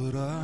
But I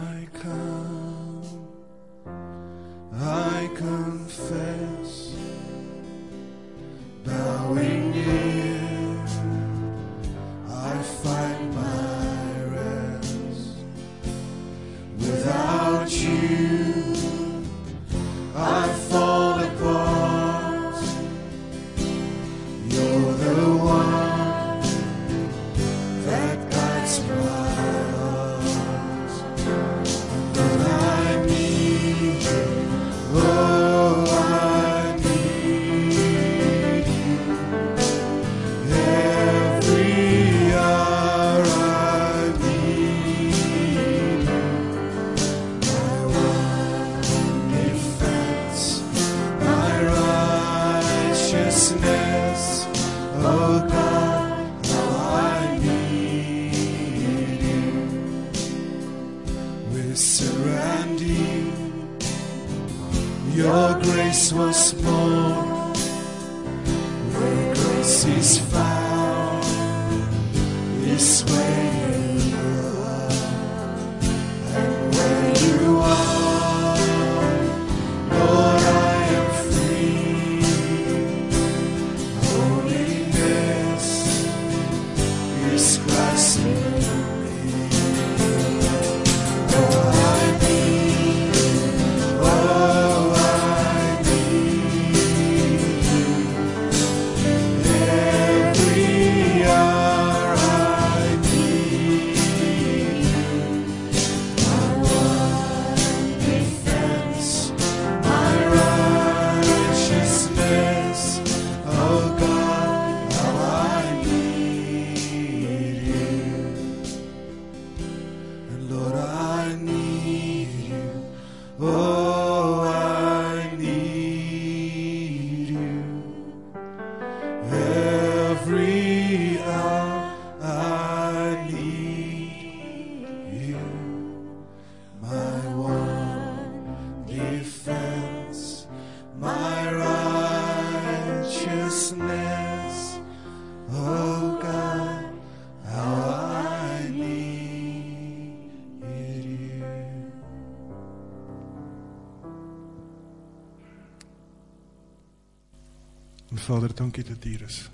Vader, dankie dat hier is.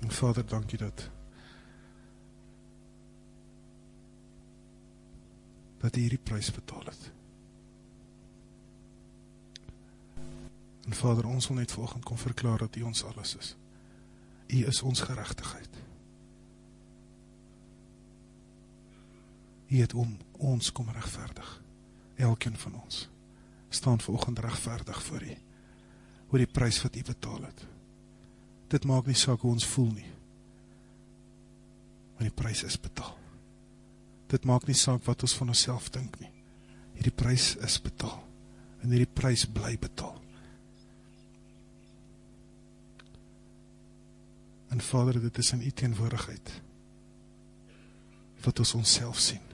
En Vader, dankie dat dat U hierdie prys betaal het. En Vader, ons wil net volgend kom verklaar dat U ons alles is. U is ons gerechtigheid. U het om ons kom rechtvaardig. Elkeen van ons staan volgend rechtvaardig voor U. Oor die prijs wat U betaal het. Dit maak nie saak hoe ons voel nie. Maar die prijs is betaal. Dit maak nie saak wat ons van ons self dink nie. Hierdie prijs is betaal. En hierdie prijs bly betaal. En Vader, dit is in die teenwoordigheid wat ons ons sien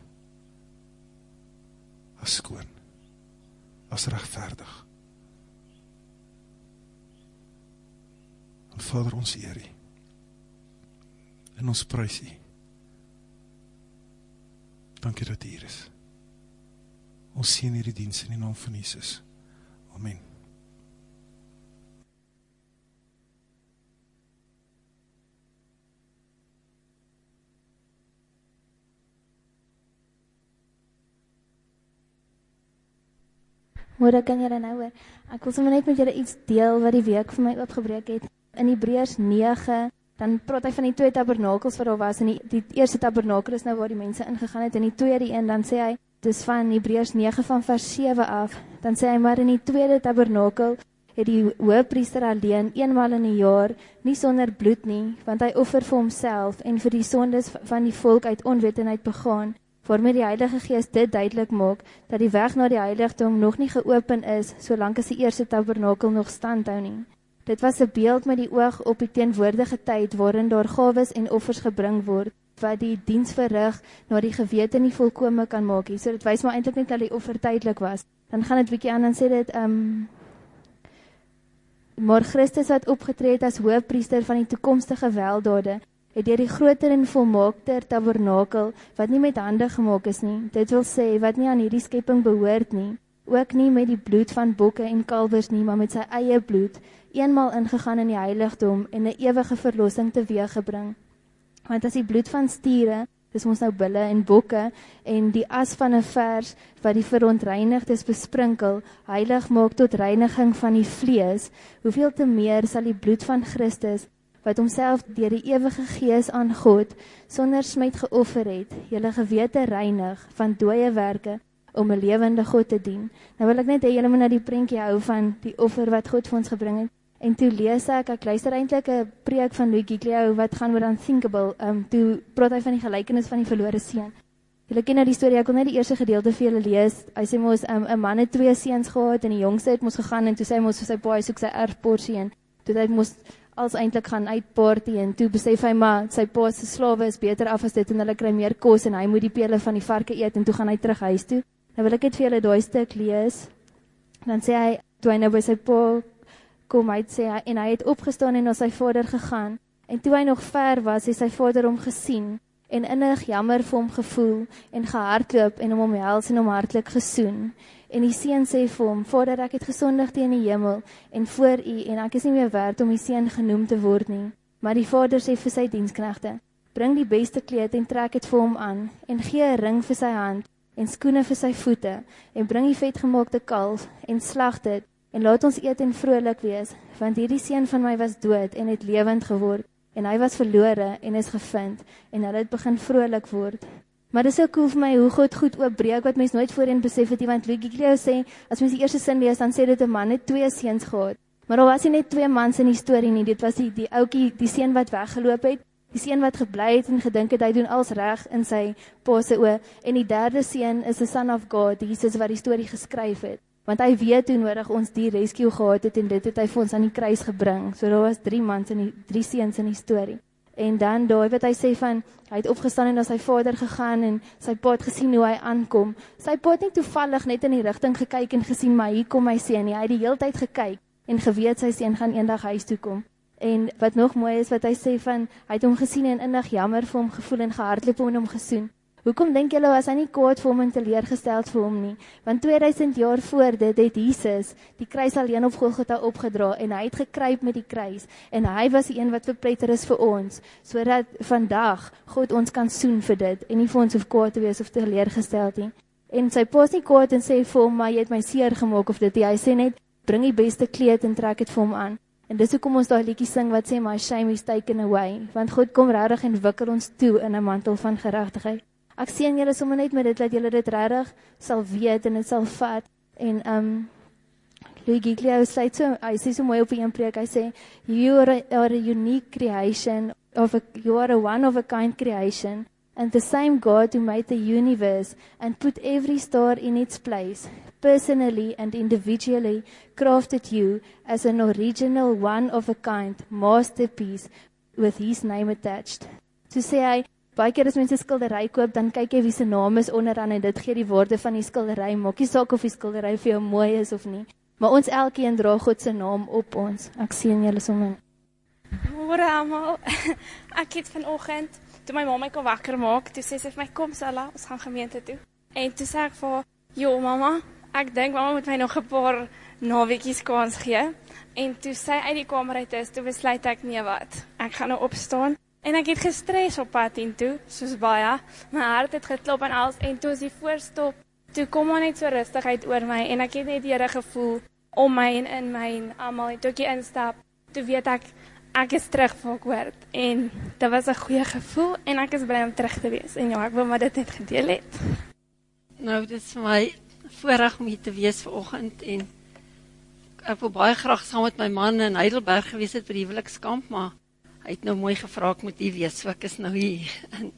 as skoon, as rechtvaardig. En Vader, ons eer U en ons prijs U. Dankie dat U hier is. Ons sien hierdie dienst in die naam van Jesus. Amen. Môre kan julle nou hoor. Ek wil sommer net met julle iets deel wat die week vir my oopgebreek het. In Hebreërs 9, dan praat hy van die twee tabernakels wat daar was en die, die eerste tabernakel is nou waar die mense ingegaan het en die tweede een dan sê hy dis van Hebreërs 9 van vers 7 af. Dan sê hy maar in die tweede tabernakel het die hoëpriester alleen eenmal in 'n jaar, nie sonder bloed nie, want hy offer vir homself en vir die sondes van die volk uit onwetendheid begaan waarmee die Heilige Gees dit duidelik maak dat die weg na die heiligdom nog nie geopen is solank as die eerste tabernakel nog standhou nie. Dit was 'n beeld met die oog op die teenwoordige tyd waarin daar gawes en offers gebring word wat die diens verrig na die gewete nie volkome kan maak nie. So dit wys maar eintlik net dat die offer tydelik was. Dan gaan dit bietjie aan en sê dit ehm um, maar Christus wat opgetree het as hoëpriester van die toekomstige weldade het deur die groter en volmaakter tabernakel wat nie met hande gemaak is nie, dit wil sê wat nie aan hierdie skepping behoort nie, ook nie met die bloed van bokke en kalwers nie, maar met sy eie bloed, eenmal ingegaan in die heiligdom en 'n ewige verlossing teweeggebring. Want as die bloed van stiere, dis ons nou bulle en bokke en die as van 'n vers wat die verontreinigdes besprinkel, heilig maak tot reiniging van die vlees, hoeveel te meer sal die bloed van Christus wat homself deur die ewige gees aan God sonder smet geoffer het, julle gewete reinig van dooie werke om 'n lewende God te dien. Nou wil ek net hê julle moet na die prentjie hou van die offer wat God vir ons gebring het. En toe lees ek, ek luister eintlik 'n preek van Louis Giglio wat gaan oor unthinkable. Um toe praat hy van die gelykenis van die verlore seun. Julle ken nou die storie, ek wil net die eerste gedeelte vir julle lees. Hy sê mos um, 'n man het twee seuns gehad en die jongste het mos gegaan en toe sê hy mos vir sy pa hy soek sy erfporsie en toe hy mos als eintlik gaan uitparty en toe besef hy maar sy pa se slawe is beter af as dit en hulle kry meer kos en hy moet die pele van die varke eet en toe gaan hy terug huis toe. Nou wil ek net vir julle daai stuk lees. Dan sê hy toe hy nou by sy pa kom hy sê hy en hy het opgestaan en na sy vader gegaan en toe hy nog ver was het sy vader hom gesien en innig jammer vir hom gevoel en gehardloop en hom omhels en hom hartlik gesoen En die seun sê vir hom: "Vader, ek het gesondig teen die hemel en voor U en ek is nie meer werd om U seun genoem te word nie." Maar die vader sê vir sy diensknegte: "Bring die beste kleed en trek dit vir hom aan en gee 'n ring vir sy hand en skoene vir sy voete en bring die vetgemaakte kalf en slag dit en laat ons eet en vrolik wees, want hierdie seun van my was dood en het lewend geword en hy was verlore en is gevind en hulle het begin vrolik word." Maar dis so cool vir my hoe God goed oopbreek wat mense nooit voorheen besef het nie want Luigi Cleo sê as mens die eerste sin lees dan sê dit 'n man het twee seuns gehad. Maar daar was nie net twee mans in die storie nie, dit was die die ouetjie, die seun wat weggeloop het, die seun wat gebly het en gedink het hy doen alles reg in sy pa se oë en die derde seun is 'n son of God, Jesus wat die storie geskryf het. Want hy weet hoe nodig ons die rescue gehad het en dit het hy vir ons aan die kruis gebring. So daar was drie mans in die drie seuns in die storie. En dan daai wat hy sê van hy het opgestaan en na sy vader gegaan en sy pa het gesien hoe hy aankom. Sy pa het nie toevallig net in die rigting gekyk en gesien maar hier kom my seun nie. Hy het die hele tyd gekyk en geweet sy seun gaan eendag huis toe kom. En wat nog mooi is wat hy sê van hy het hom gesien en innig jammer vir hom gevoel en gehardloop om hom gesoen. Hoekom dink julle was hy nie kwaad vir hom en teleurgesteld vir hom nie? Want 2000 jaar voor dit het Jesus die kruis alleen op Golgotha opgedra en hy het gekruip met die kruis en hy was die een wat verpletter is vir ons sodat vandag God ons kan soen vir dit en nie vir ons hoef kwaad te wees of teleurgesteld nie. En sy pas nie kwaad en sê vir hom maar jy het my seer gemaak of dit hy sê net bring die beste kleed en trek dit vir hom aan. En dis hoekom ons daai liedjie sing wat sê my shame is taken away want God kom regtig en wikkel ons toe in 'n mantel van geregtigheid. Ek sien julle sommer net met dit dat julle dit regtig sal weet en dit sal vat en um Louis Giglio sê so hy sê so mooi op 'n preek hy sê you are a, are a unique creation of a you are a one of a kind creation and the same God who made the universe and put every star in its place personally and individually crafted you as an original one of a kind masterpiece with his name attached. To say I baie keer as mense 'n skildery koop, dan kyk jy wie se naam is onderaan en dit gee die waarde van die skildery. Maak nie saak of die skildery vir jou mooi is of nie, maar ons elkeen dra God se naam op ons. Ek sien julle sommer. Môre almal. Ek het vanoggend toe my ma my kom wakker maak, toe sê sy vir my kom Sala, ons gaan gemeente toe. En toe sê ek vir "Jo mamma, ek dink mamma moet my nog 'n paar nawetjies kans gee." En toe sy uit die kamer uit is, toe besluit ek nee wat. Ek gaan nou opstaan En ek het gestres op pad in toe, soos baie. My hart het geklop en alles en toe as die voorstop, toe kom maar net so rustigheid oor my en ek het net die Here gevoel om my en in my en almal en toe ek instap, toe weet ek ek is terug waar ek hoort en dit was 'n goeie gevoel en ek is bly om terug te wees. En ja, ek wil maar dit net gedeel het. Nou, dit is vir my voorreg om hier te wees vanoggend en ek wil baie graag saam met my man in Heidelberg gewees het vir die huwelikskamp, maar Hy het nou mooi gevra ek moet hier wees, so ek is nou hier. En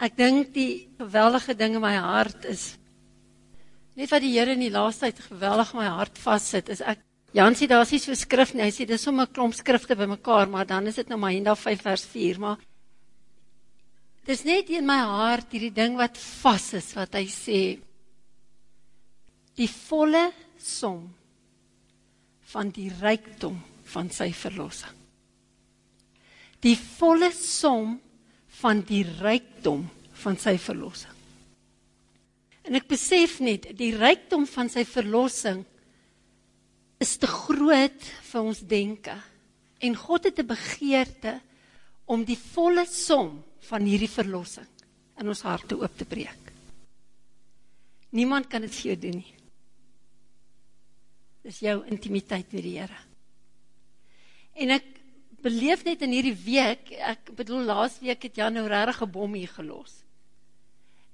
ek dink die geweldige ding in my hart is net wat die Here in die laaste tyd geweldig my hart vassit, is ek Jansie, daar is nie so skrif nie. Hy sê dis sommer 'n klomp skrifte bymekaar, maar dan is dit nou Mahinda 5 vers 4, maar dis net in my hart hierdie ding wat vas is wat hy sê die volle som van die rykdom van sy verlossing Die volle som van die rykdom van sy verlossing. En ek besef net, die rykdom van sy verlossing is te groot vir ons denke. En God het 'n begeerte om die volle som van hierdie verlossing in ons harte oop te breek. Niemand kan dit vir jou doen nie. Dis jou intimiteit met die Here. En ek beleef net in hierdie week, ek bedoel laas week het Jan nou regtig 'n bom hier gelos.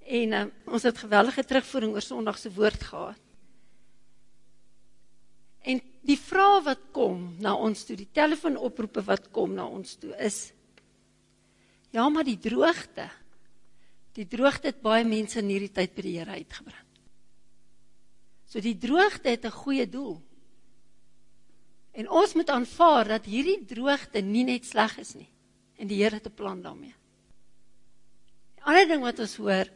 En uh, ons het geweldige terugvoering oor Sondag se woord gehad. En die vrae wat kom na ons toe, die telefoonoproepe wat kom na ons toe is ja, maar die droogte. Die droogte het baie mense in hierdie tyd by die Here uitgebring. So die droogte het 'n goeie doel. En ons moet aanvaar dat hierdie droogte nie net sleg is nie en die Here het 'n plan daarmee. Die ander ding wat ons hoor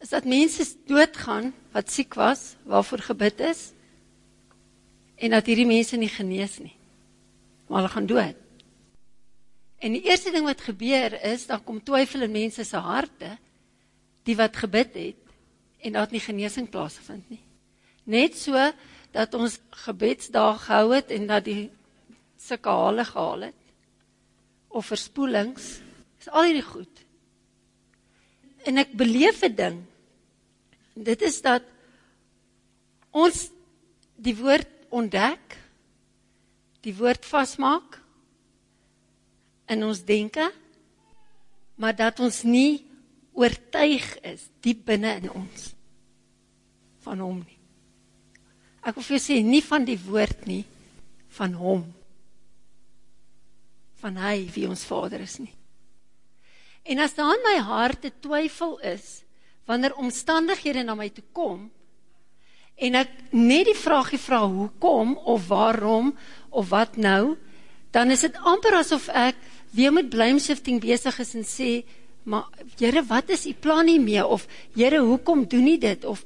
is dat mense doodgaan wat siek was, waarvoor gebid is en dat hierdie mense nie genees nie. Maar hulle gaan dood. En die eerste ding wat gebeur is dan kom twyfel in mense se harte die wat gebid het en dat nie genesing plaasvind nie. Net so dat ons gebedsdae gehou het en dat die sulke hale gehaal het of verspoelings is al hierdie goed en ek beleef 'n ding. Dit is dat ons die woord ontdek, die woord vasmaak in ons denke, maar dat ons nie oortuig is diep binne in ons van hom nie. Ek wil vir jou sê nie van die woord nie, van hom. Van hy wie ons Vader is nie. En as daar in my hart 'n twyfel is wanneer omstandighede na my toe kom en ek net die vraagie vra hoekom of waarom of wat nou, dan is dit amper asof ek weer met blame shifting besig is en sê, maar Here, wat is u plan hiermee of Here, hoekom doen u dit of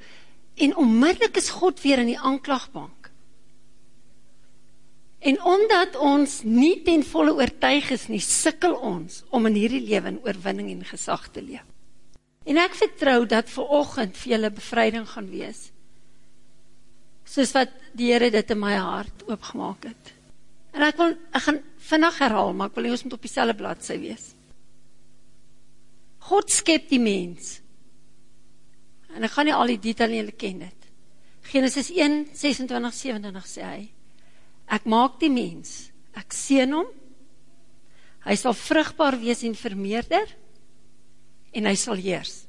en onmiddellik is God weer in die aanklagbank. En omdat ons nie ten volle oortuig is nie, sukkel ons om in hierdie lewe in oorwinning en gesag te leef. En ek vertrou dat ver oggend vir julle bevryding gaan wees. Soos wat die Here dit in my hart oopgemaak het. En ek wil ek gaan vinnig herhaal, maar ek wil hê ons moet op dieselfde bladsy wees. God skep die mens. En ek gaan nie al die detail nie, julle ken dit. Genesis 1:26-27 sê hy: Ek maak die mens, ek seën hom. Hy sal vrugbaar wees en vermeerder en hy sal heers.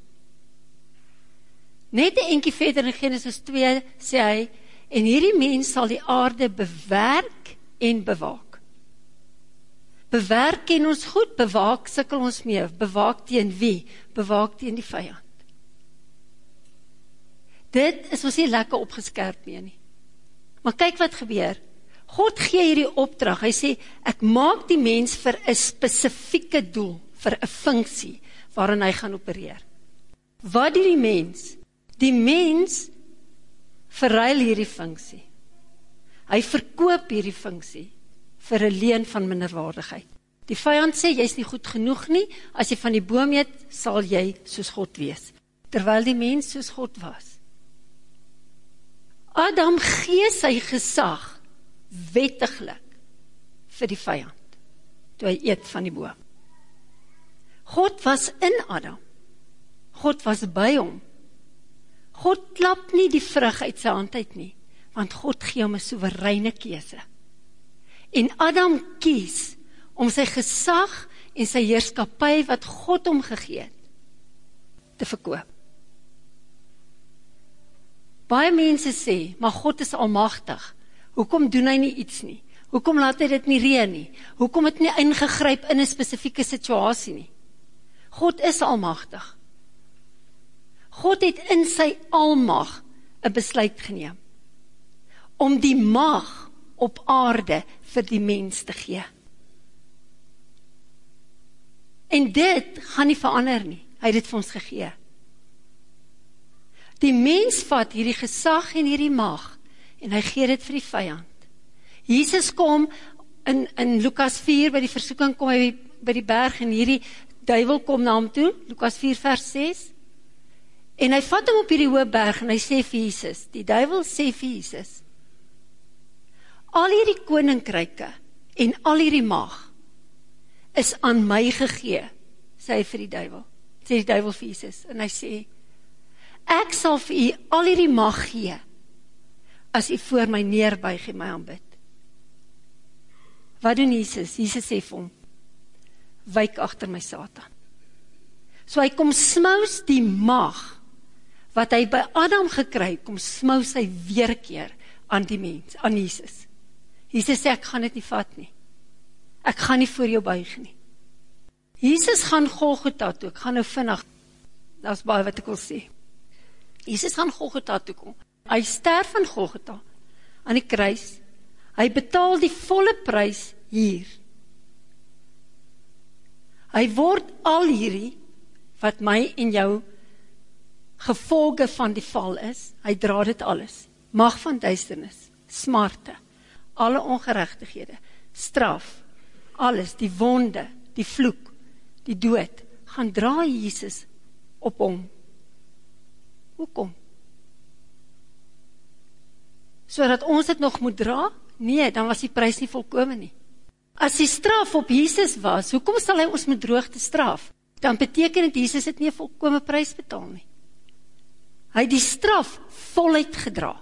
Net 'n entjie verder in Genesis 2 sê hy en hierdie mens sal die aarde bewerk en bewaak. Bewerk ken ons goed, bewaak sukkel ons mee. Bewaak teen wie? Bewaak teen die vyand. Dit is ons nie lekker opgeskerp mee nie. Maar kyk wat gebeur. God gee hierdie opdrag. Hy sê ek maak die mens vir 'n spesifieke doel, vir 'n funksie waarin hy gaan opereer. Wat doen die mens? Die mens verruil hierdie funksie. Hy verkoop hierdie funksie vir 'n leen van minderwaardigheid. Die vyand sê jy's nie goed genoeg nie, as jy van die boom eet, sal jy soos God wees. Terwyl die mens soos God was. Adam gee sy gesag wettiglik vir die vyand toe hy eet van die boom. God was in Adam. God was by hom. God klap nie die vrug uit sy hand uit nie, want God gee hom 'n soewereine keuse. En Adam kies om sy gesag en sy heerskappy wat God hom gegee het te verkoop. Baie mense sê, maar God is almagtig. Hoekom doen hy nie iets nie? Hoekom laat hy dit nie reën nie? Hoekom het nie ingegryp in 'n spesifieke situasie nie? God is almagtig. God het in sy almag 'n besluit geneem om die mag op aarde vir die mens te gee. En dit gaan nie verander nie. Hy het dit vir ons gegee. Die mens vat hierdie gesag en hierdie mag en hy gee dit vir die vyand. Jesus kom in in Lukas 4 by die versoeking kom hy by die berg en hierdie duiwel kom na hom toe, Lukas 4 vers 6. En hy vat hom op hierdie hoë berg en hy sê vir Jesus, die duiwel sê vir Jesus: Al hierdie koninkryke en al hierdie mag is aan my gegee, sê hy vir die duiwel. Sê die duiwel vir Jesus en hy sê: Ek sal vir u al hierdie mag gee as u voor my neerbuig en my aanbid. Wat doen Jesus? Jesus sê vir hom: Wyk agter my Satan. So hy kom smous die mag wat hy by Adam gekry kom smous hy weer keer aan die mens, aan Jesus. Jesus sê ek gaan dit nie vat nie. Ek gaan nie voor jou buig nie. Jesus gaan Golgotha toe. Ek gaan nou vinnig. Daar's baie wat ek wil sê. Jesus gaan Golgotha toe kom. Hy sterf in Golgotha aan die kruis. Hy betaal die volle prys hier. Hy word al hierdie wat my en jou gevolge van die val is, hy dra dit alles. Mag van duisternis, smarte, alle ongeregtighede, straf, alles, die wonde, die vloek, die dood, gaan dra Jesus op hom. Hoekom? Sodat ons dit nog moet dra? Nee, dan was die prys nie volkome nie. As die straf op Jesus was, hoekom sal hy ons met droogte straf? Dan beteken dit Jesus het nie 'n volkomme prys betaal nie. Hy het die straf voluit gedra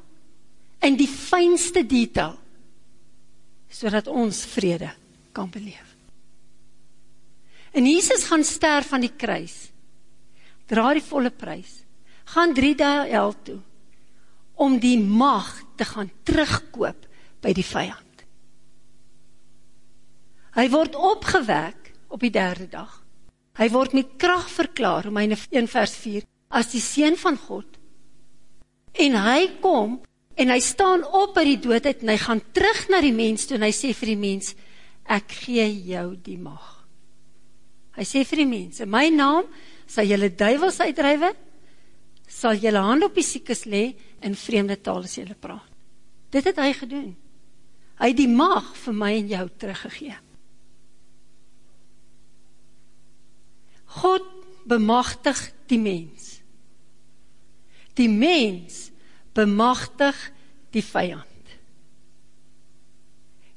in die fynste detail sodat ons vrede kan beleef. En Jesus gaan sterf aan die kruis. Dra die volle prys. Gaan 3 dae hel toe om die mag te gaan terugkoop by die vyand. Hy word opgewek op die derde dag. Hy word met krag verklaar, Romeine 1 vers 4, as die seun van God. En hy kom en hy staan op uit die dood uit en hy gaan terug na die mens toe en hy sê vir die mens, ek gee jou die mag. Hy sê vir die mense, my naam sal julle duiwels uitdrywe, sal julle hand op die siekes lê en vreemde tale sal julle praat. Dit het hy gedoen. Hy het die mag vir my en jou teruggegee. God bemagtig die mens. Die mens bemagtig die vyand.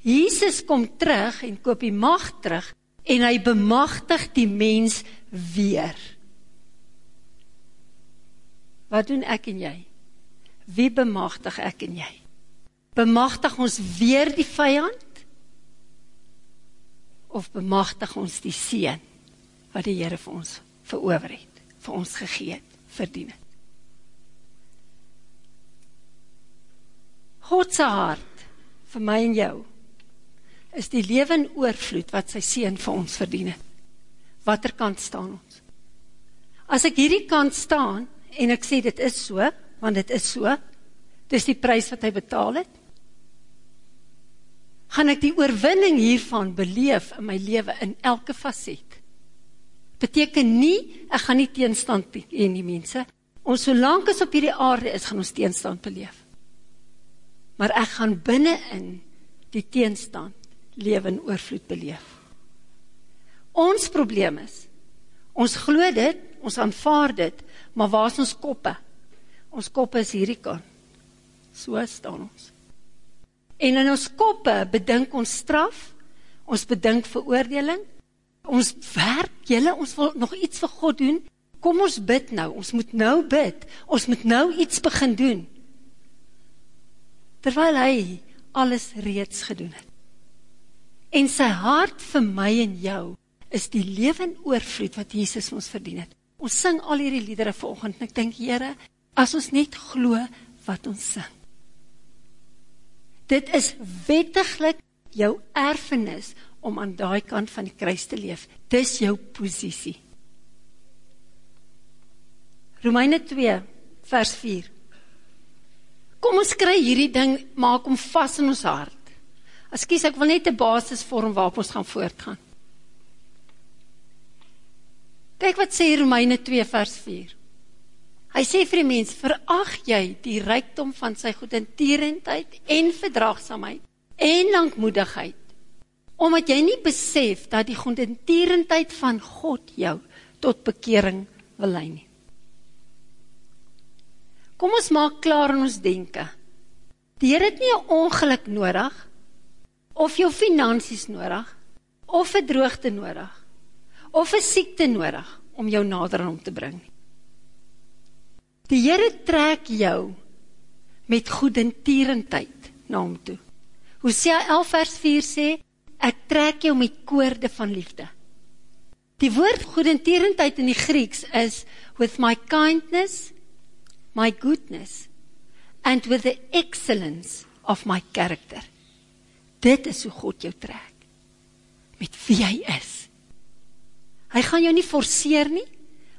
Jesus kom terug en koop die mag terug en hy bemagtig die mens weer. Wat doen ek en jy? Wie bemagtig ek en jy? Bemagtig ons weer die vyand? Of bemagtig ons die seën wat die Here vir ons verower het, vir ons gegee het, verdien het? God se hart vir my en jou is die lewe in oorvloed wat sy seun vir ons verdien het. Watter kant staan ons? As ek hierdie kant staan en ek sê dit is so, want dit is so, dis die prys wat hy betaal het, gaan ek die oorwinning hiervan beleef in my lewe in elke faset. Beteken nie, ek gaan nie teenstand hê nie mense. Ons solank as op hierdie aarde is, gaan ons teenstand beleef. Maar ek gaan binne in die teenstand lewe in oorvloed beleef. Ons probleem is, ons glo dit, ons aanvaar dit, maar waar is ons koppe? Ons koppe is hierdie kant. So staan ons. En in ons koppe bedink ons straf, ons bedink veroordeling, ons werk, jylle, ons wil nog iets vir God doen, kom ons bid nou, ons moet nou bid, ons moet nou iets begin doen. Terwyl hy alles reeds gedoen het. En sy hart vir my en jou is die lewe en oorvloed wat Jesus ons verdien het. Ons sing al hierdie liedere vanoggend en ek dink Here, as ons net glo wat ons sing. Dit is wettiglik jou erfenis om aan daai kant van die kruis te leef. Dis jou posisie. Romeine 2 vers 4. Kom ons kry hierdie ding maak hom vas in ons hart. Ekskuus, ek wil net 'n basis vorm waarop ons gaan voortgaan. Kyk wat sê Romeine 2 vers 4. Hy sê vir die mens: "Verag jy die rykdom van sy goedertierendheid en verdraagsaamheid en lankmoedigheid Omdat jy nie besef dat die goedertierendheid van God jou tot bekering wil lei nie. Kom ons maak klaar in ons denke. Die Here het nie 'n ongeluk nodig of jou finansies nodig of 'n droogte nodig of 'n siekte nodig om jou nader aan hom te bring. Die Here trek jou met goedertierendheid na hom toe. Hosea 11 vers 4 sê ek trek jou met koorde van liefde. Die woord goedertierendheid in die Grieks is with my kindness, my goodness and with the excellence of my character. Dit is hoe God jou trek. Met wie hy is. Hy gaan jou nie forceer nie.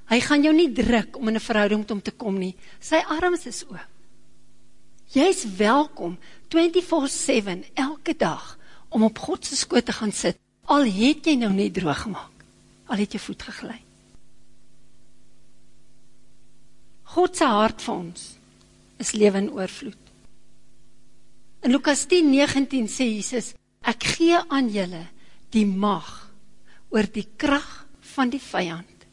Hy gaan jou nie druk om in 'n verhouding met hom te kom nie. Sy arms is oop. Jy's welkom 24/7 elke dag om op God se skoot te gaan sit. Al het jy nou net droog gemaak. Al het jy voet gegly. God se hart vir ons is lewe in oorvloed. In Lukas 10:19 sê Jesus, ek gee aan julle die mag oor die krag van die vyand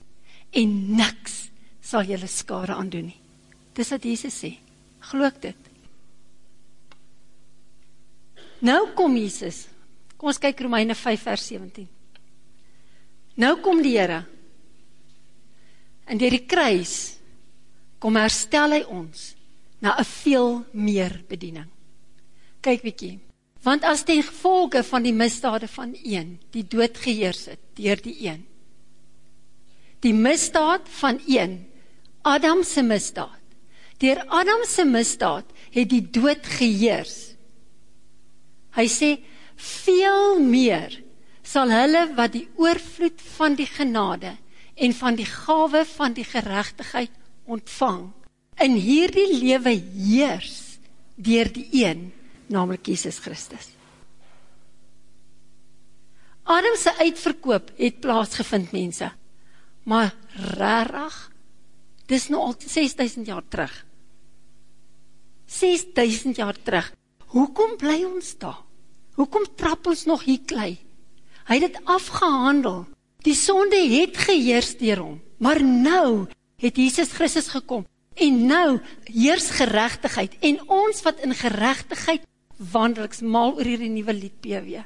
en niks sal julle skade aandoen nie. Dis wat Jesus sê. Glo ek dit? Nou kom Jesus. Kom ons kyk Romeine 5 vers 17. Nou kom die Here. En deur die kruis kom herstel hy ons na 'n veel meer bediening. Kyk bietjie. Want as ten gevolge van die misdade van een die dood geheers het deur die een. Die misdaad van een, Adam se misdaad. Deur Adam se misdaad het die dood geheers. Hy sê veel meer sal hulle wat die oorvloed van die genade en van die gawe van die geregtigheid ontvang in hierdie lewe heers deur die een naamlik Jesus Christus. Adam se uitverkoop het plaasgevind mense. Maar regtig dis nou al 6000 jaar terug. 6000 jaar terug. Hoekom bly ons daar? Hoekom trap ons nog hier klei? Hy het dit afgehandel. Die sonde het geheers deur hom. Maar nou het Jesus Christus gekom en nou heers geregtigheid en ons wat in geregtigheid wandel, ek mal oor hierdie nuwe lied PW.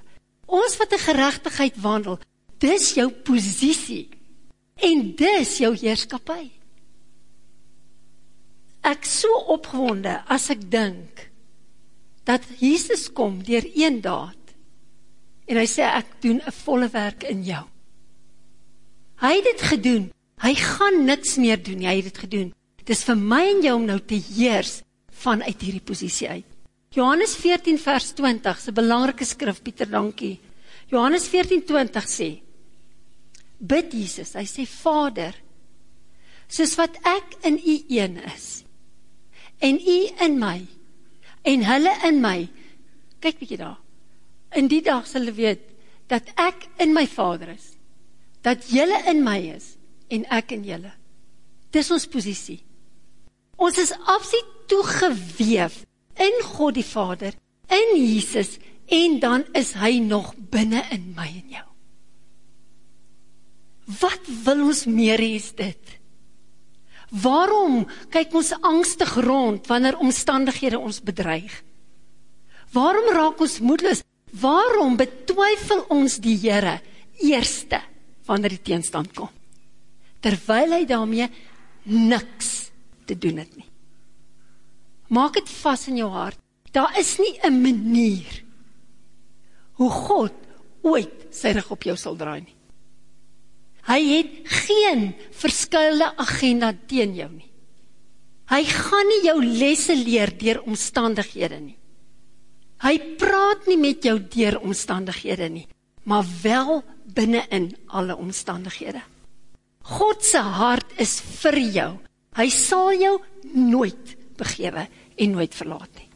Ons wat in geregtigheid wandel, dis jou posisie en dis jou heerskappy. Ek so opgewonde as ek dink dat Jesus kom deur een daad en hy sê ek doen 'n volle werk in jou. Hy het dit gedoen. Hy gaan niks meer doen nie. Hy het dit gedoen. Dis vir my en jou om nou te heers vanuit hierdie posisie uit. Johannes 14 vers 20, 'n belangrike skrif Pieter, dankie. Johannes 14:20 sê: Bid Jesus, hy sê Vader, soos wat ek in U een is en U in my en hulle in my. Kyk bietjie daar. In die dag sal hulle weet dat ek in my Vader is, dat julle in my is en ek in julle. Dis ons posisie. Ons is absoluut toegeweef in God die Vader, in Jesus en dan is hy nog binne in my en jou. Wat wil ons meer hê is dit? Waarom kyk ons angstig rond wanneer omstandighede ons bedreig? Waarom raak ons moedeloos? Waarom betwyfel ons die Here eerste wanneer die teenstand kom? Terwyl hy daarmee niks te doen het nie. Maak dit vas in jou hart. Daar is nie 'n manier hoe God ooit sy rug op jou sal draai nie. Hy het geen verskeie agenda teen jou nie. Hy gaan nie jou lesse leer deur omstandighede nie. Hy praat nie met jou deur omstandighede nie, maar wel binne-in alle omstandighede. God se hart is vir jou. Hy sal jou nooit begewe en nooit verlaat nie.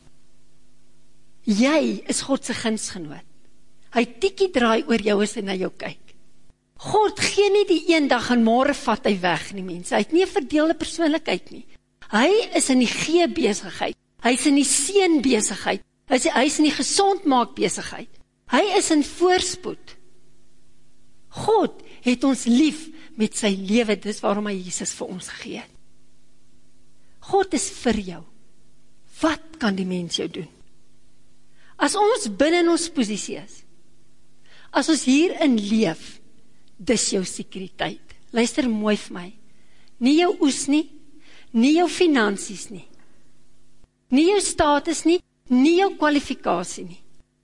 Jy is God se gunsgenoot. Hy tikkie draai oor jou as hy na jou kyk. God gee nie die een dag en môre vat hy weg nie mense. Hy het nie 'n verdeelde persoonlikheid nie. Hy is in die gee besigheid. Hy's in die seën besigheid. Hy's hy's in die gesond maak besigheid. Hy is in voorspoed. God het ons lief met sy lewe, dis waarom hy Jesus vir ons gegee het. God is vir jou. Wat kan die mens jou doen? As ons binnen ons positie is, as ons hierin leef, dis jou sekuriteit. Luister mooi vir my. Nie jou oes nie, nie jou finansies nie, nie jou status nie, nie jou kwalifikasie nie,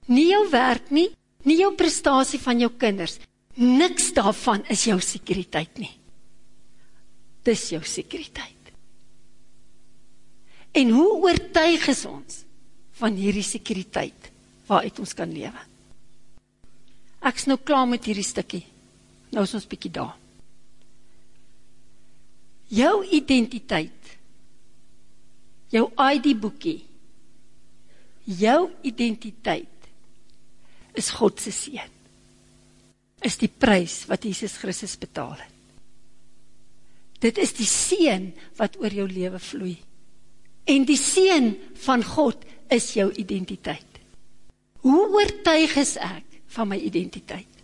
nie jou werk nie, nie jou prestatie van jou kinders, niks daarvan is jou sekuriteit nie. Dis jou sekuriteit. En hoe oortuig is ons van hierdie sekuriteit waaruit ons kan lewe? Ek is nou klaar met hierdie stukkie. Nou is ons bykie daar. Jou identiteit, jou ID-boekie, jou identiteit is Godse seen is die prijs wat Jesus Christus betaal het. Dit is die seen wat oor jou leven vloei. En die seen van God is jou identiteit. Hoe oortuig is ek van my identiteit?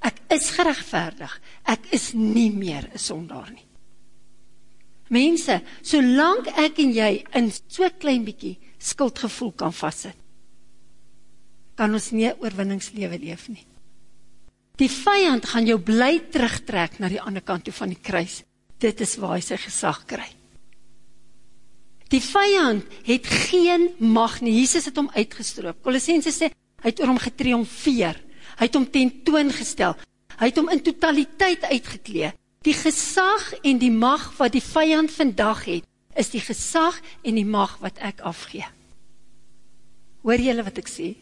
Ek is gerechtvaardig, ek is nie meer een sondaar nie. Mense, solang ek en jy in so klein bykie skuldgevoel kan vastzit, kan ons nie oorwinningslewe leef nie. Die vijand gaan jou bly terugtrek na die ander kant toe van die kruis. Dit is waar hy sy gezag kry. Die vijand het geen mag nie. Jesus het hom uitgestroop. Colossense sê, hy het oor hom getriomfeer. Hy het hom ten toon gestel. Hy het hom in totaliteit uitgeklee. Die gezag en die mag wat die vijand vandag het, is die gezag en die mag wat ek afgee. Hoor jylle wat ek sê?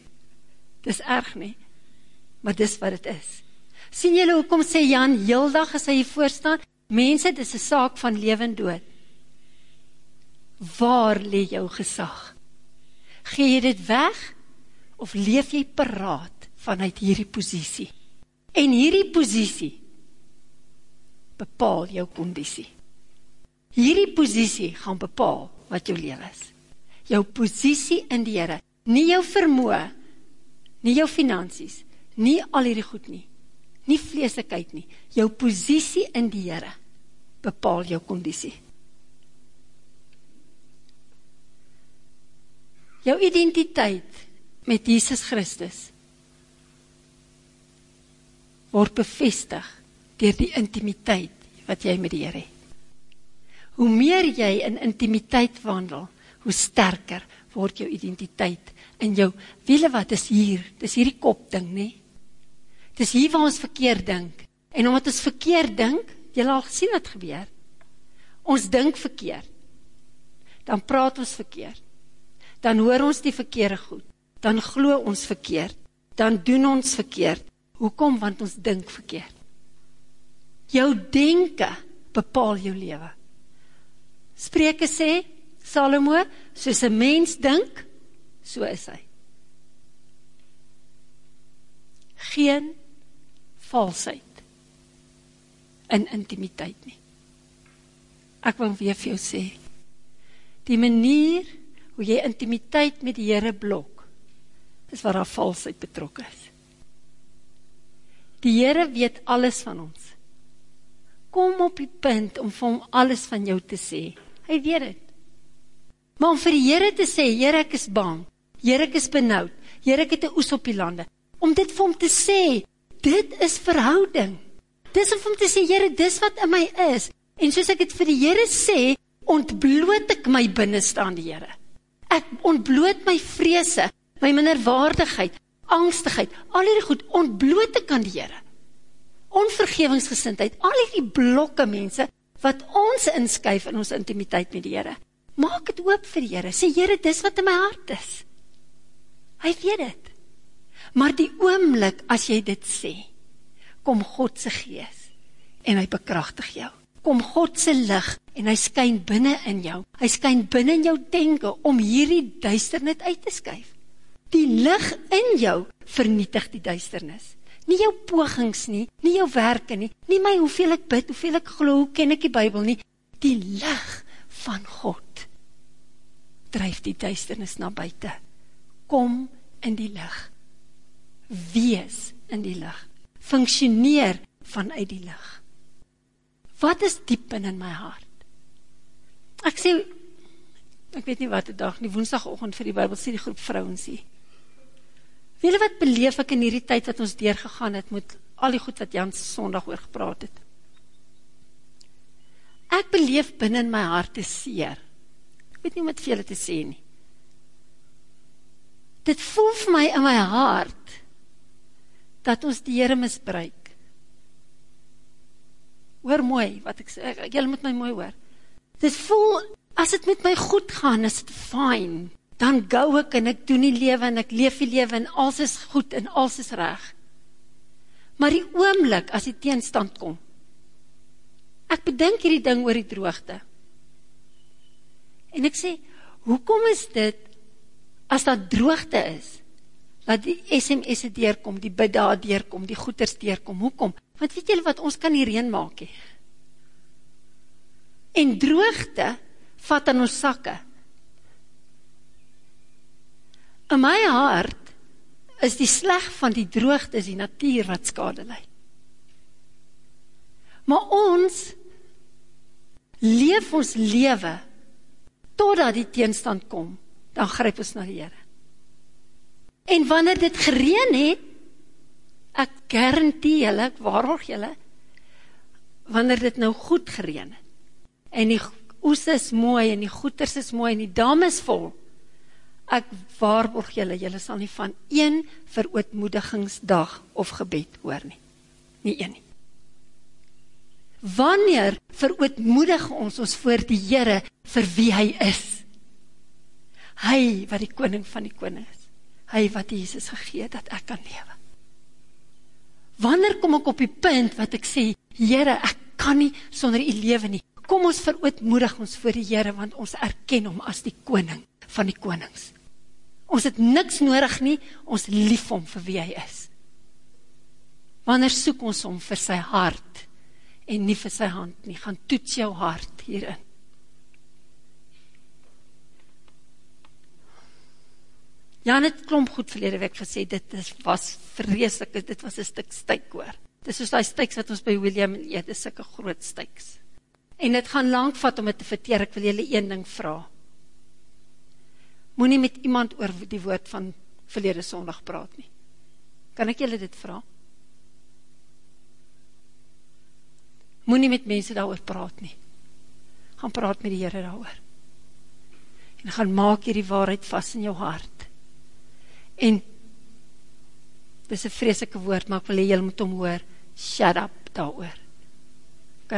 Dis erg nie, maar dis wat het is sien julle hoekom sê Jan heeldag as hy hier voorstaan, mense, dit is een saak van leven dood. Waar le jou gesag? Gee jy dit weg, of leef jy paraat vanuit hierdie posiesie? En hierdie posiesie bepaal jou conditie. Hierdie posiesie gaan bepaal wat jou lewe is. Jou posiesie in die Heere, nie jou vermoe, nie jou finansies, nie al hierdie goed nie, nie vleesikheid nie, jou posiesie in die Heere, bepaal jou conditie. Jou identiteit met Jesus Christus word bevestig dier die intimiteit wat jy met die Heere het. Hoe meer jy in intimiteit wandel, hoe sterker word jou identiteit in jou, wiele wat is hier, dis hier die kop ding, nie? Dis hier waar ons verkeerd dink. En omdat ons verkeerd dink, jy al gesien wat gebeur. Ons dink verkeerd. Dan praat ons verkeerd. Dan hoor ons die verkeerde goed. Dan glo ons verkeerd. Dan doen ons verkeerd. Hoekom? Want ons dink verkeerd. Jou denke bepaal jou lewe. Spreuke sê, Salomo, soos 'n mens dink, so is hy. Geen valsheid in intimiteit nie. Ek wil weer vir jou sê, die manier hoe jy intimiteit met die Heere blok, is waar daar valsheid betrok is. Die Heere weet alles van ons. Kom op die punt om vir hom alles van jou te sê. Hy weet het. Maar om vir die Heere te sê, Heere ek is bang, Heere ek is benauwd, Heere ek het een oes op die lande, om dit vir hom te sê, dit is verhouding. Dis om te sê, Heere, dis wat in my is. En soos ek het vir die Heere sê, ontbloot ek my binnenstaande Heere. Ek ontbloot my vrese, my minderwaardigheid, angstigheid, al die goed, ontbloot ek aan die Heere. Onvergevingsgesintheid, al die blokke mense, wat ons inskuif in ons intimiteit met die Heere. Maak het oop vir die Heere, sê Heere, dis wat in my hart is. Hy weet het. Maar die oomlik as jy dit sê, kom God se gees en hy bekragtig jou. Kom God se lig en hy skyn binne in jou. Hy skyn binne in jou denke om hierdie duisternis uit te skuif. Die lig in jou vernietig die duisternis. Nie jou pogings nie, nie jou werke nie, nie my hoeveel ek bid, hoeveel ek glo, hoe ken ek die Bybel nie. Die lig van God dryf die duisternis na buite. Kom in die lig wees in die lig. Funksioneer vanuit die lig. Wat is diep in my hart? Ek sê ek weet nie wat die dag nie woensdagoggend vir die Bybel sê die groep vrouens Wie wat beleef ek in hierdie tyd wat ons deurgegaan het met al die goed wat Jan Sondag oor gepraat het. Ek beleef binne in my hart te seer. Ek weet nie wat vir julle te sê nie. Dit voel vir my in my hart dat ons die Here misbruik. Hoor mooi wat ek sê, julle moet my mooi hoor. Dit voel as dit met my goed gaan, is dit fyn. Dan gou ek en ek doen die lewe en ek leef die lewe en alles is goed en alles is reg. Maar die oomblik as die teenstand kom. Ek bedink hierdie ding oor die droogte. En ek sê, hoekom is dit as daar droogte is? Dat die SMS'e deurkom, die bid daar deurkom, die goeders deurkom. Hoekom? Want weet julle wat ons kan nie reën maak nie. En droogte vat aan ons sakke. In my hart is die sleg van die droogte is die natuur wat skade lei. Maar ons leef ons lewe totdat die teenstand kom, dan gryp ons na die Here. En wanneer dit gereën het, ek garandeer julle, ek waarborg julle, wanneer dit nou goed gereën het en die oes is mooi en die goeters is mooi en die dam is vol, ek waarborg julle, julle sal nie van een verootmoedigingsdag of gebed hoor nie. Nie een nie. Wanneer verootmoedig ons ons voor die Here vir wie hy is? Hy wat die koning van die koning is. Hy wat Jesus gegee het dat ek kan lewe. Wanneer kom ek op die punt wat ek sê, Here, ek kan nie sonder u lewe nie. Kom ons verootmoedig ons voor die Here want ons erken hom as die koning van die konings. Ons het niks nodig nie, ons lief hom vir wie hy is. Wanneer soek ons hom vir sy hart? en nie vir sy hand nie. Gaan toets jou hart hierin. Jan het klomp goed verlede week gesê, dit is, was vreselik, dit was een stuk stuik hoor. Dit is soos die stuiks wat ons by William eet, dit is sikke groot stuiks. En dit gaan lang vat om het te verteer, ek wil julle een ding vraag. Moe nie met iemand oor die woord van verlede sondag praat nie. Kan ek julle dit vraag? Moe nie met mense daar praat nie. Gaan praat met die Heere daar En gaan maak hier die waarheid vast in jou hart. En, dit is een vreselike woord, maar ek wil jy moet omhoor, shut up daar oor. Ok?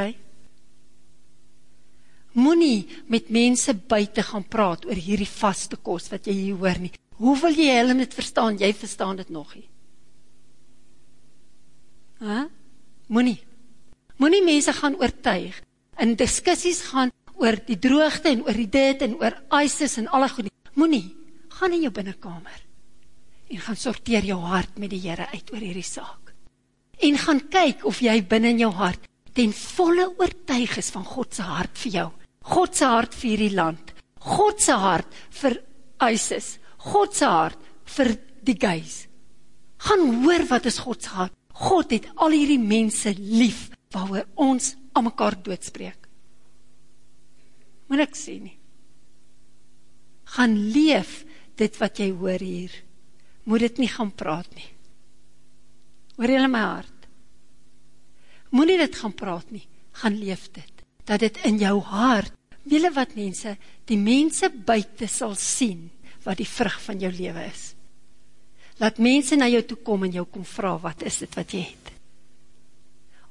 Moe nie met mense buiten gaan praat oor hierdie vaste kost wat jy hier hoor nie. Hoe wil jy hulle dit verstaan? Jy verstaan dit nog nie. Huh? Moe nie Moenie mense gaan oortuig in diskussies gaan oor die droogte en oor die dit en oor ISIS en alle goed. Moenie gaan in jou binnekamer en gaan sorteer jou hart met die Here uit oor hierdie saak. En gaan kyk of jy binne in jou hart ten volle oortuig is van God se hart vir jou. God se hart vir hierdie land. God se hart vir ISIS. God se hart vir die gays. Gaan hoor wat is God se hart. God het al hierdie mense lief waaroor ons aan mekaar doodspreek. Moet ek sê nie. Gaan leef dit wat jy hoor hier. Moet dit nie gaan praat nie. Hoor jy my hart? Moet nie dit gaan praat nie. Gaan leef dit. Dat dit in jou hart, wille wat mense, die mense buiten sal sien, wat die vrug van jou leven is. Laat mense na jou toe kom en jou kom vraag, wat is dit wat jy het?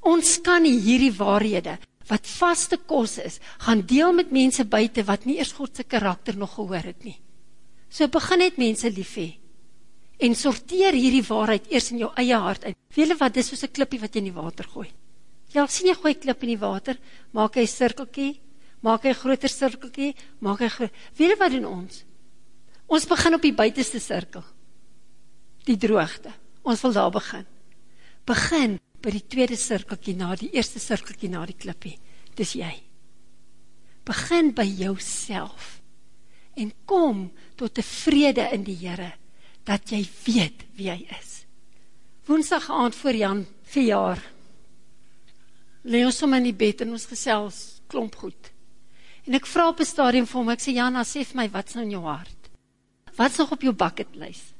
Ons kan nie hierdie waarhede, wat vaste kos is, gaan deel met mense buiten, wat nie eers Godse karakter nog gehoor het nie. So begin het mense lief hee, en sorteer hierdie waarheid eers in jou eie hart uit. Wele wat, dis soos een klippie wat jy in die water gooi. Ja, sien jy gooi klip in die water, maak hy cirkelkie, maak hy groter cirkelkie, maak hy groter, wele wat doen ons? Ons begin op die buitenste cirkel, die droogte, ons wil daar begin. Begin by die tweede cirkelkie na, die eerste cirkelkie na die klippie, dis jy. Begin by jou en kom tot die vrede in die Heere, dat jy weet wie hy is. Woensdag aand voor Jan verjaar. Lê ons sommer in die bed en ons gesels klomp goed. En ek vra op 'n stadium vir hom, ek sê Jan, sê vir my wat's nou in jou hart? Wat's nog op jou bucket list?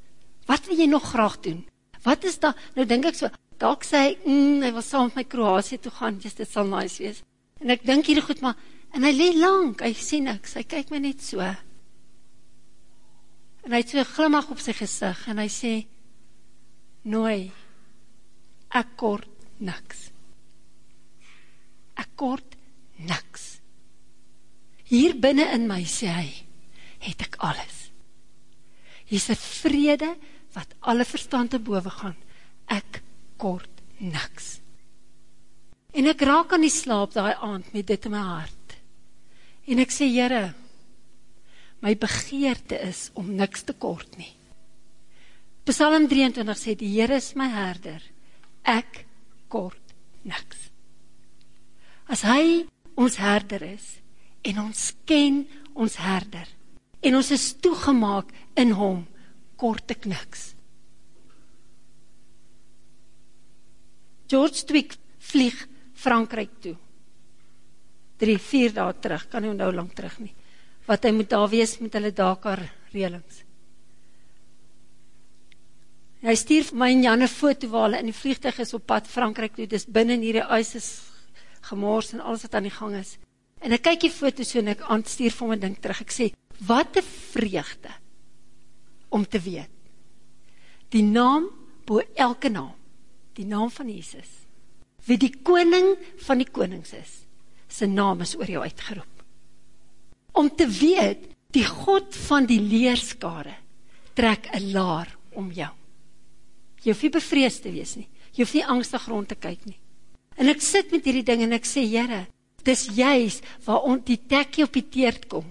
Wat wil jy nog graag doen? Wat is daar? Nou dink ek so, dalk sê hy, mm, hy wil saam met my Kroasie toe gaan, just dit sal nice wees. En ek dink hierdie goed maar en hy lê lank, hy sien niks. Hy kyk my net so. En hy het so 'n glimlag op sy gesig en hy sê, "Nooi. Ek kort niks." Ek kort niks. Hier binne in my sê hy, het ek alles. Hier's 'n vrede wat alle verstand te bowe gaan. Ek kort niks. En ek raak aan die slaap daai aand met dit in my hart. En ek sê Here, my begeerte is om niks te kort nie. Psalm 23 sê die Here is my herder. Ek kort niks as hy ons herder is en ons ken ons herder en ons is toegemaak in hom kort ek niks. George Twick vlieg Frankryk toe. 3 4 dae terug kan nie onthou lank terug nie. Wat hy moet daar wees met hulle Dakar reëlings. Hy vir my en Janne foto waar hulle in die vliegtuig is op pad Frankryk toe. Dis binne in hierdie ISIS gemors en alles wat aan die gang is. En ek kyk die foto so en ek aanstuur vir my ding terug. Ek sê, wat 'n vreugde om te weet. Die naam bo elke naam, die naam van Jesus. Wie die koning van die konings is, sy naam is oor jou uitgeroep. Om te weet die God van die leerskare trek 'n laar om jou. Jy hoef nie bevrees te wees nie. Jy hoef nie angstig rond te kyk nie. En ek sit met hierdie ding en ek sê, Here, dis juis waar ons die tekkie op die teert kom.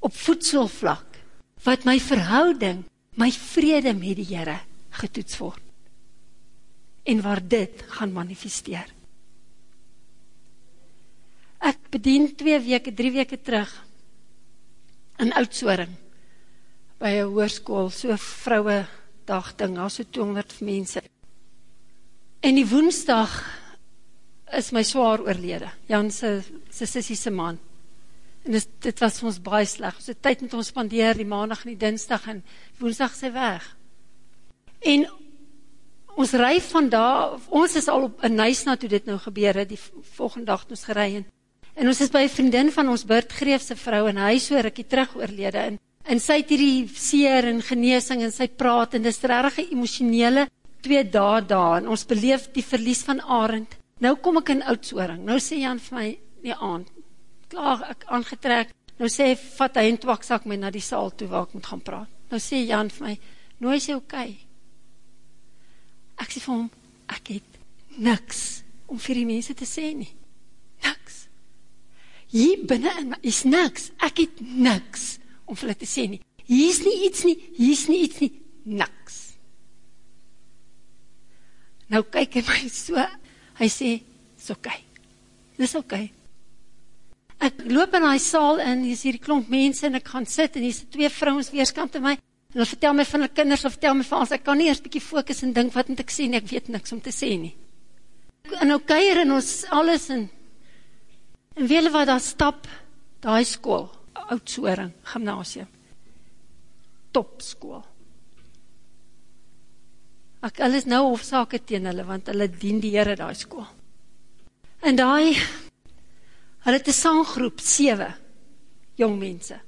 Op voedselvlak wat my verhouding, my vrede met die Here getoets word. En waar dit gaan manifesteer. Ek bedien 2 weke, 3 weke terug in Oudtshoorn by 'n hoërskool, so vroue dag ding, daar so 200 mense. En die woensdag is my swaar oorlede. Jan se se sussie se man. En dit dit was ons baie sleg. Ons het tyd met ons spandeer die maandag en die dinsdag en woensdag sy weg. En ons ry van daar, ons is al op 'n Nysna toe dit nou gebeur het, die volgende dag het ons gery en en ons is by 'n vriendin van ons Bert Greef se vrou en hy so rukkie terug oorlede en en sy het hierdie seer en genesing en sy praat en dis regtig 'n emosionele twee dae daar en ons beleef die verlies van Arend. Nou kom ek in Oudtshoorn. Nou sê Jan vir my die aand. Klaar ek aangetrek. Nou sê hy vat hy 'n twaksak my na die saal toe waar ek moet gaan praat. Nou sê Jan vir my, "Nou is jy oukei." Okay. Ek sê vir hom, "Ek het niks om vir die mense te sê nie. Niks. Hier binne in my is niks. Ek het niks om vir hulle te sê nie. Hier's nie iets nie. Hier's nie iets nie. Niks." Nou kyk hy my so, hy sê, "Dis oké. Okay. Dis oké." Okay. Ek loop in daai saal in, hier's hierdie klomp mense en ek gaan sit en hier's twee vrouens weerskant te my. Hulle vertel my van hulle kinders, hulle vertel my van ons. Ek kan nie eers bietjie fokus en dink wat moet ek sê nie. Ek weet niks om te sê nie. En nou kuier en ons alles in en wie hulle wat daar stap, daai skool, Oudtshoorn Gimnasium. Top skool. Ek hulle is nou hofsaake teen hulle want hulle dien die Here daai skool. En daai hulle het 'n sanggroep 7 jong mense.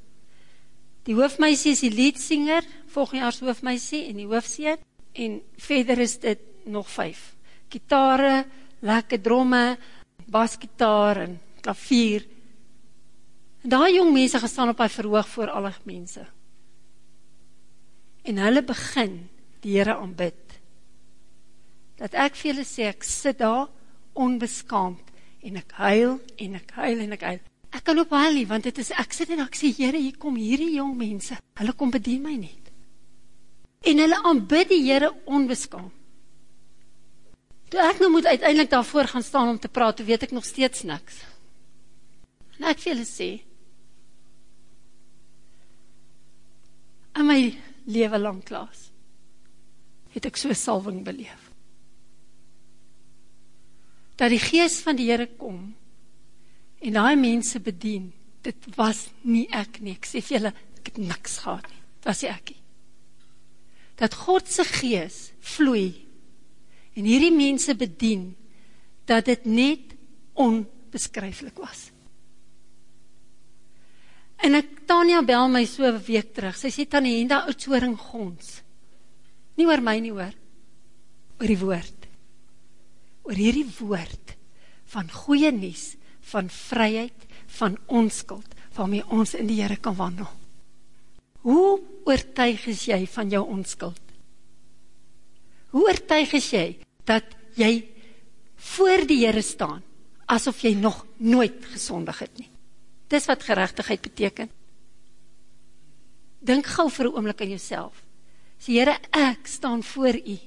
Die hoofmeisie is die leadsinger, volgende jaar se hoofmeisie en die hoofseun en verder is dit nog 5. Gitare, lekker dromme, basgitaar en klavier. En daai jong mense gaan staan op hy verhoog voor alle mense. En hulle begin die Here aanbid dat ek vir julle sê, ek sit daar onbeskaamd, en ek huil, en ek huil, en ek huil. Ek kan ook huil nie, want het is, ek sit en ek sê, Heere, hier kom hierdie jong mense, hulle kom bedien my niet. En hulle aanbid die Heere onbeskaamd. Toe ek nou moet uiteindelik daarvoor gaan staan om te praat, toe weet ek nog steeds niks. En ek vir julle sê, in my leven lang klaas, het ek so salwing beleef. Dat die gees van die Here kom en daai mense bedien. Dit was nie ek nie. Ek sê vir julle, ek het niks gehad nie. Dit was nie ek nie. Dat God se gees vloei en hierdie mense bedien dat dit net onbeskryflik was. En ek Tanya bel my so 'n week terug. Sy sê tannie Henda Oudtshoorn gons. Nie oor my nie hoor. Oor die woord. Oor hierdie woord van goeie nuus, van vryheid, van onskuld, waarmee ons in die Here kan wandel. Hoe oortuig is jy van jou onskuld? Hoe oortuig is jy dat jy voor die Here staan asof jy nog nooit gesondig het nie? Dis wat geregtigheid beteken. Dink gou vir 'n oomblik aan jouself. Sê Here, ek staan voor U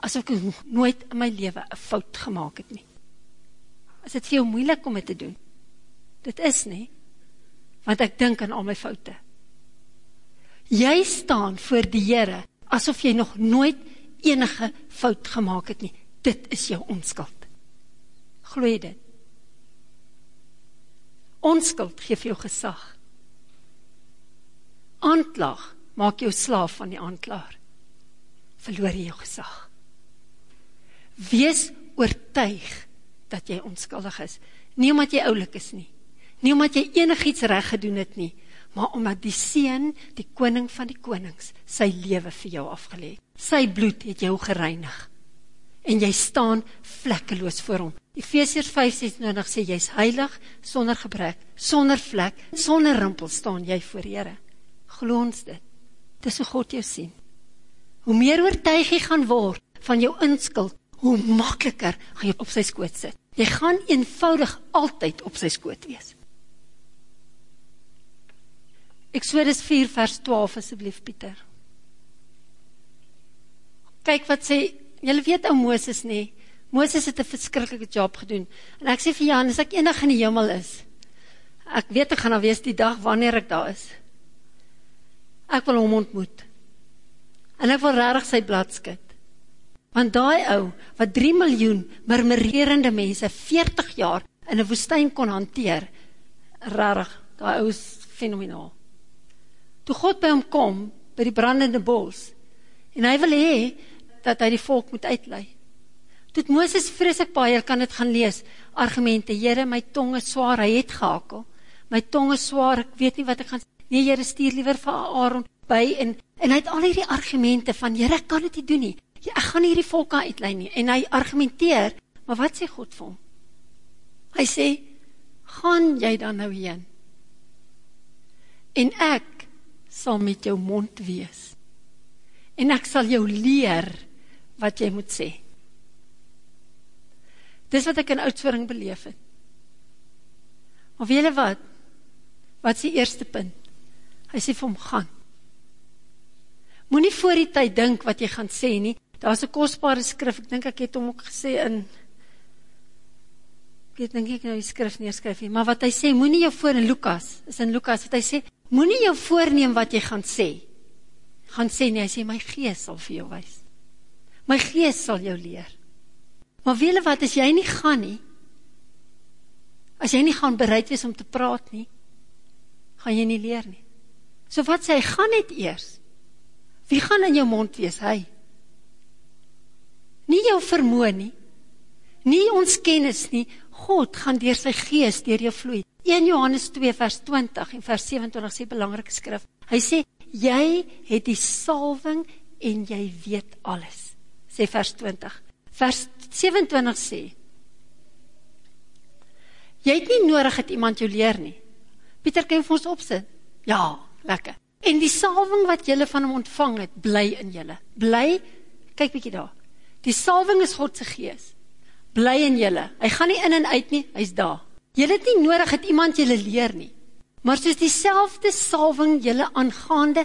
asof ek nooit in my lewe 'n fout gemaak het nie. Is dit vir jou moeilik om dit te doen? Dit is nie. Want ek dink aan al my foute. Jy staan voor die Here asof jy nog nooit enige fout gemaak het nie. Dit is jou onskuld. Glo jy dit? Onskuld gee vir jou gesag. Aanklag maak jou slaaf van die aanklaer. Verloor jy jou gesag. Wees oortuig dat jy onskuldig is, nie omdat jy oulik is nie, nie omdat jy enigiets reg gedoen het nie, maar omdat die seun, die koning van die konings, sy lewe vir jou afgelê het. Sy bloed het jou gereinig. En jy staan vlekkeloos voor hom. Efesiërs 5:26 sê jy's heilig, sonder gebrek, sonder vlek, sonder rimpel staan jy voor Here. Glo ons dit. Dis hoe God jou sien. Hoe meer oortuig jy gaan word van jou inskuld, hoe makliker gaan jy op sy skoot sit. Jy gaan eenvoudig altyd op sy skoot wees. Eksodus 4 vers 12 asseblief Pieter. Kyk wat sê, julle weet ou Moses nê. Moses het 'n verskriklike job gedoen. En ek sê vir Jan, as ek eendag in die hemel is, ek weet ek gaan daar wees die dag wanneer ek daar is. Ek wil hom ontmoet. En ek wil regtig sy blad skud. Want daai ou wat 3 miljoen murmurerende mense 40 jaar in 'n woestyn kon hanteer, regtig, daai ou is fenomenaal. Toe God by hom kom by die brandende bos en hy wil hê dat hy die volk moet uitlei. Toe Moses vreeslik baie kan dit gaan lees argumente, Here, my tong is swaar, hy het gehakel. My tong is swaar, ek weet nie wat ek gaan Nee, Here, stuur liewer vir Aaron by en en hy het al hierdie argumente van Here, ek kan dit nie doen nie. Ja, ek gaan hierdie volk uitlei nie. En hy argumenteer, maar wat sê God vir hom? Hy sê, "Gaan jy dan nou heen? En ek sal met jou mond wees. En ek sal jou leer wat jy moet sê." Dis wat ek in Oudtshoorn beleef het. Maar weet julle wat? Wat is die eerste punt? Hy sê vir hom gaan. Moenie voor die tyd dink wat jy gaan sê nie. Daar's 'n kosbare skrif. Ek dink ek het hom ook gesê in ek weet dink ek nou die skrif neerskryf nie, maar wat hy sê, moenie jou voor in Lukas, is in Lukas wat hy sê, moenie jou voorneem wat jy gaan sê. Gaan sê nie, hy sê my gees sal vir jou wys. My gees sal jou leer. Maar jy wat as jy nie gaan nie? As jy nie gaan bereid wees om te praat nie, gaan jy nie leer nie. So wat sê hy, gaan net eers. Wie gaan in jou mond wees? Hy. Nie jou vermoë nie. Nie ons kennis nie. God gaan deur sy gees deur jou vloei. 1 Johannes 2 vers 20 en vers 27 sê belangrike skrif. Hy sê jy het die salwing en jy weet alles. Sê vers 20. Vers 27 sê Jy het nie nodig dat iemand jou leer nie. Pieter kan vir ons opsit. Ja, lekker. En die salwing wat julle van hom ontvang het, bly in julle. Bly, kyk bietjie daar. Die salwing is God se gees. Bly in julle. Hy gaan nie in en uit nie, hy's daar. Julle het nie nodig dat iemand julle leer nie. Maar soos dieselfde salwing julle aangaande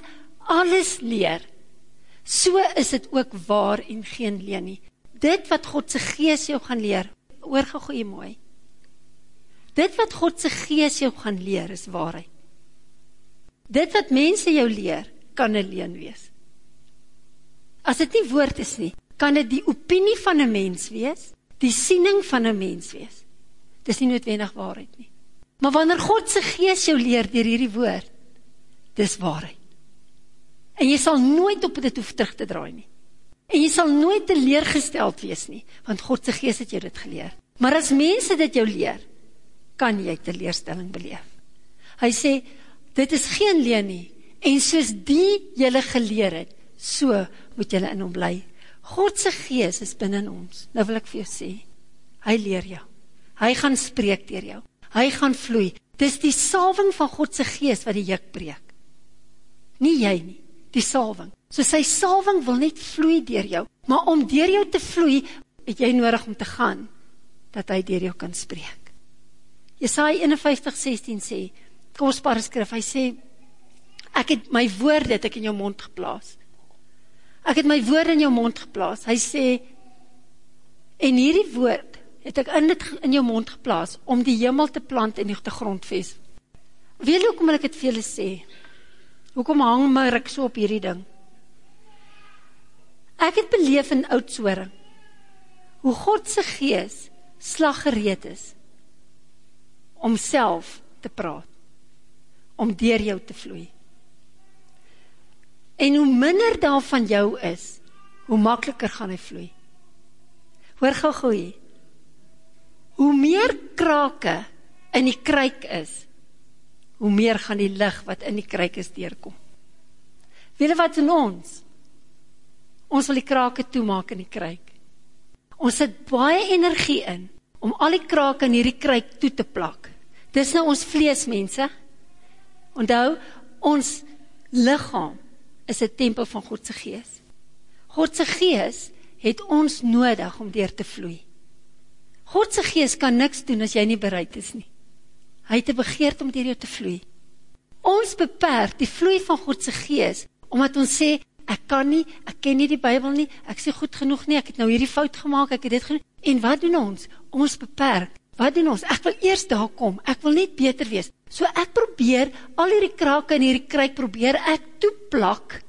alles leer, so is dit ook waar en geen leuen nie. Dit wat God se gees jou gaan leer, gou mooi. Dit wat God se gees jou gaan leer is waarheid. Dit wat mense jou leer, kan 'n leuen wees. As dit nie woord is nie, kan dit die opinie van 'n mens wees, die siening van 'n mens wees. Dis nie noodwendig waarheid nie. Maar wanneer God se gees jou leer deur hierdie woord, dis waarheid. En jy sal nooit op dit hoef terug te draai nie. En jy sal nooit teleurgesteld wees nie, want God se gees het jou dit geleer. Maar as mense dit jou leer, kan jy teleurstelling beleef. Hy sê dit is geen leuen nie en soos die julle geleer het, so moet julle in hom bly. God se gees is binne in ons. Nou wil ek vir jou sê, hy leer jou. Hy gaan spreek deur jou. Hy gaan vloei. Dis die salwing van God se gees wat die juk breek. Nie jy nie, die salwing. So sy salwing wil net vloei deur jou, maar om deur jou te vloei, het jy nodig om te gaan dat hy deur jou kan spreek. Jesaja 51:16 sê, kosbare skrif, hy sê ek het my woorde het ek in jou mond geplaas. Ek het my woorde in jou mond geplaas. Hy sê en hierdie woord het ek in dit in jou mond geplaas om die hemel te plant en die te grondves. Weet hoekom ek dit vir julle sê? Hoekom hang my ruk so op hierdie ding? Ek het beleef in Oudtshoorn hoe God se gees slaggereed is om self te praat om deur jou te vloei. En hoe minder daar van jou is, hoe makliker gaan hy vloei. Hoor gou gou hier. Hoe meer krake in die kruik is, hoe meer gaan die lig wat in die kruik is deurkom. Weet jy wat in ons? Ons wil die krake toemaak in die kruik. Ons sit baie energie in om al die krake in hierdie kruik toe te plak. Dis nou ons vleesmense. Onthou, ons liggaam is 'n tempel van God se gees. God se gees het ons nodig om deur te vloei. God se gees kan niks doen as jy nie bereid is nie. Hy het 'n begeerte om deur jou te vloei. Ons beperk die vloei van God se gees omdat ons sê ek kan nie, ek ken nie die Bybel nie, ek sê goed genoeg nie, ek het nou hierdie fout gemaak, ek het dit genoeg. En wat doen ons? Ons beperk. Wat doen ons? Ek wil eers daar kom. Ek wil net beter wees. So ek probeer al hierdie krake in hierdie kruik probeer ek toeplak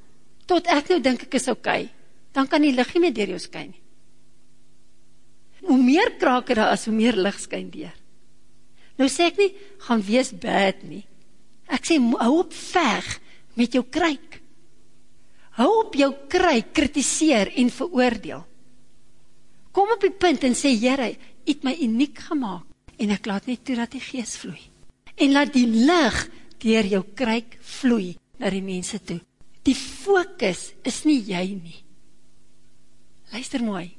tot ek nou dink ek is oukei. Okay. Dan kan die lig nie meer deur jou skyn nie. Hoe meer krake daar is, hoe meer lig skyn deur. Nou sê ek nie gaan wees bad nie. Ek sê hou op veg met jou kruik. Hou op jou kruik kritiseer en veroordeel. Kom op die punt en sê Here, U het my uniek gemaak en ek laat net toe dat die Gees vloei en laat die lig deur jou kruik vloei na die mense toe. Die fokus is nie jy nie. Luister mooi.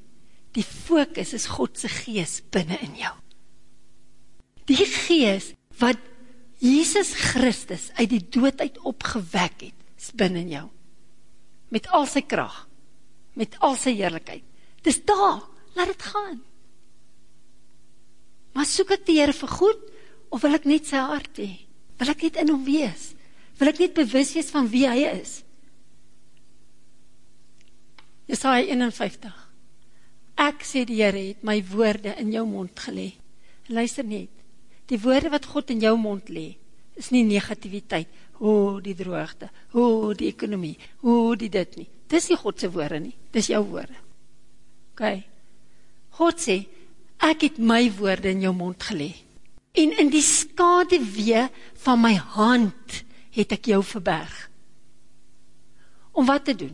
Die fokus is God se gees binne in jou. Die gees wat Jesus Christus uit die dood uit opgewek het, is binne in jou. Met al sy krag, met al sy heerlikheid. Dis daar, laat dit gaan. Maar soek ek die Here vir goed of wil ek net sy hart hê? Wil ek net in hom wees? Wil ek net bewus wees van wie hy is? Jesaja 51. Ek sê die Here het my woorde in jou mond gelê. Luister net. Die woorde wat God in jou mond lê, is nie negativiteit. O, oh, die droogte. O, oh, die ekonomie. O, oh, die dit nie. Dis nie God se woorde nie. Dis jou woorde. OK. God sê, ek het my woorde in jou mond gelê en in die skaduwee van my hand het ek jou verberg. Om wat te doen?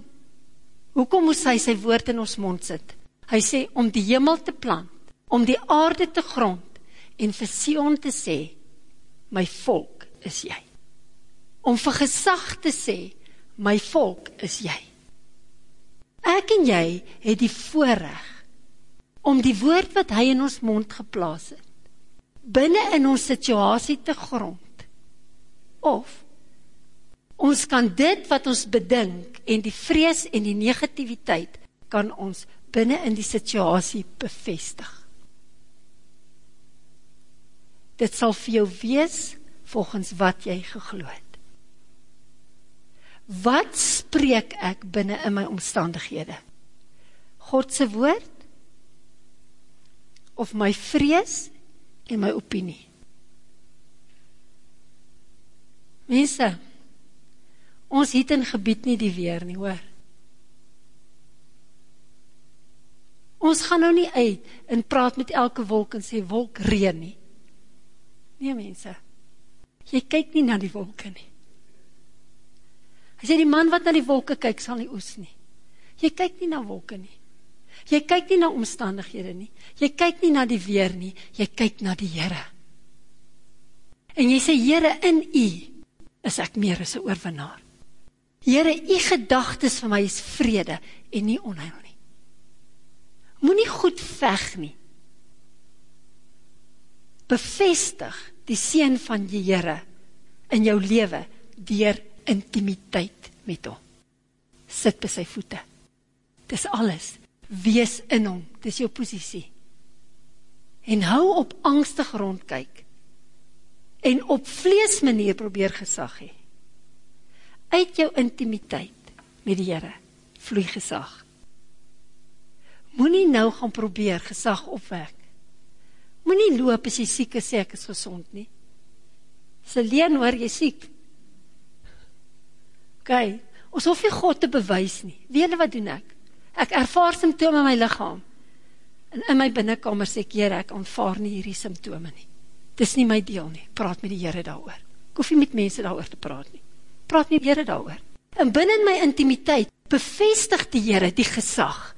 Hoekom moes hy sy woord in ons mond sit? Hy sê om die hemel te plant, om die aarde te grond en vir Sion te sê, my volk is jy. Om vir gesag te sê, my volk is jy. Ek en jy het die voorreg om die woord wat hy in ons mond geplaas het binne in ons situasie te grond. Of ons kan dit wat ons bedink en die vrees en die negativiteit kan ons binne in die situasie bevestig. Dit sal vir jou wees volgens wat jy geglo het. Wat spreek ek binne in my omstandighede? God se woord of my vrees en my opinie. Mense, ons het in gebied nie die weer nie, hoor. Ons gaan nou nie uit en praat met elke wolk en sê wolk reën nie. Nee mense. Jy kyk nie na die wolke nie. Hy sê die man wat na die wolke kyk sal nie oes nie. Jy kyk nie na wolke nie. Jy kyk nie na omstandighede nie. Jy kyk nie na die weer nie. Jy kyk na die Here. En jy sê Here in U is ek meer as 'n oorwinnaar. Here, U gedagtes vir my is vrede en nie onheil nie. Moenie goed veg nie. Bevestig die seën van die Here in jou lewe deur intimiteit met hom. Sit by sy voete. Dis alles. Wees in hom. Dis jou posisie. En hou op angstig rondkyk. En op vlees manier probeer gesag hê. Uit jou intimiteit met die Here vloei gesag. Moenie nou gaan probeer gesag opwek. Moenie loop as jy siek is sê ek is gesond nie. Seleen hoor jy siek. OK, ons hoef nie God te bewys nie. Weet jy wat doen ek? Ek ervaar simptome in my liggaam. En in my binnekamer sê ek, Here, ek aanvaar nie hierdie simptome nie. Dis nie my deel nie. Praat met die Here daaroor. Ek hoef nie met mense daaroor te praat nie. Praat met die Here daaroor. En binne in my intimiteit bevestig die Here die gesag,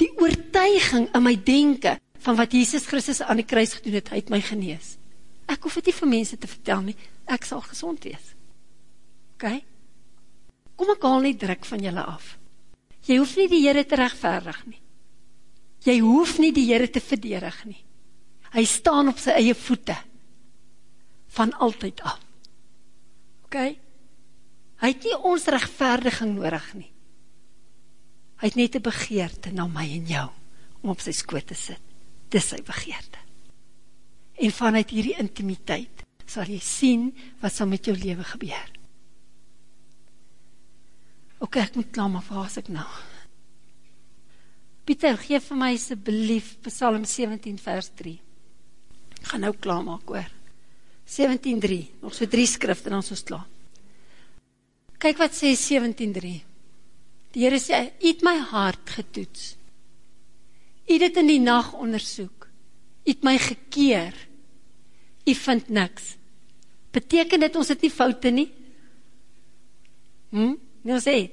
die oortuiging in my denke van wat Jesus Christus aan die kruis gedoen het, hy het my genees. Ek hoef dit nie vir mense te vertel nie. Ek sal gesond wees. OK? Kom ek haal nie druk van julle af. Jy hoef nie die Here te regverdig nie. Jy hoef nie die Here te verdedig nie. Hy staan op sy eie voete van altyd af. OK? Hy het nie ons regverdiging nodig nie. Hy het net 'n begeerte na my en jou om op sy skoot te sit. Dis sy begeerte. En vanuit hierdie intimiteit sal jy sien wat sal met jou lewe gebeur. Ok, ek moet klaar maar waar ek nou. Pieter, gee vir my asseblief Psalm 17 vers 3. Ek gaan nou klaar maak hoor. 17:3. Nog so drie skrifte dan is ons klaar. Kyk wat sê 17:3. Die Here sê, "U het my hart getoets. U het in die nag ondersoek. U het my gekeer. U vind niks." Beteken dit ons het nie foute nie? Hm? Nou sê,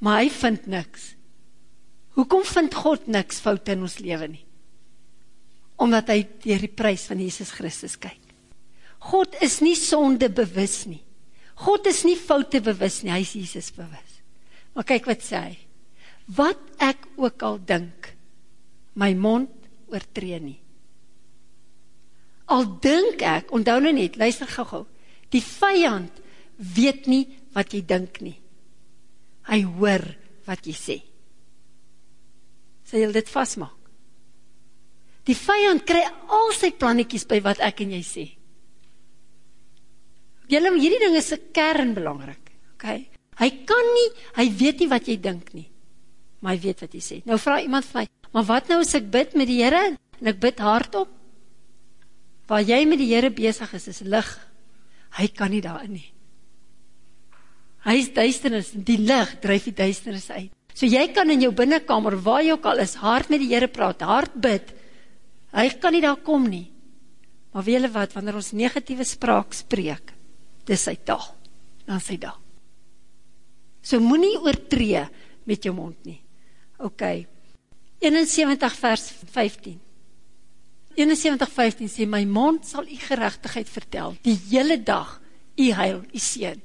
maar hy vind niks. Hoekom vind God niks foute in ons lewe nie? Omdat hy deur die prys van Jesus Christus kyk. God is nie sonde bewus nie. God is nie foute bewus nie, hy is Jesus bewus. Maar kyk wat sê hy. Wat ek ook al dink, my mond oortree nie. Al dink ek, onthou nou net, luister gou-gou. Die vyand weet nie wat jy dink nie hy hoor wat jy sê. Sê jy dit vastmaak? Die vijand kry al sy plannetjies by wat ek en jy sê. Julle, hierdie ding is een kern belangrijk. Okay? Hy kan nie, hy weet nie wat jy dink nie. Maar hy weet wat jy sê. Nou vraag iemand van my, maar wat nou as ek bid met die Heere, en ek bid hardop? Waar jy met die Heere bezig is, is lig. Hy kan nie daarin nie. Hy is duisternis, die lig dryf die duisternis uit. So jy kan in jou binnekamer, waar jy ook al is, hard met die Here praat, hard bid. Hy kan nie daar kom nie. Maar weet jy wat, wanneer ons negatiewe spraak spreek, dis sy taal, dan sy daar. So moenie oortree met jou mond nie. OK. 71 vers 15. 71 15 sê my mond sal u geregtigheid vertel die hele dag, u heil, u seën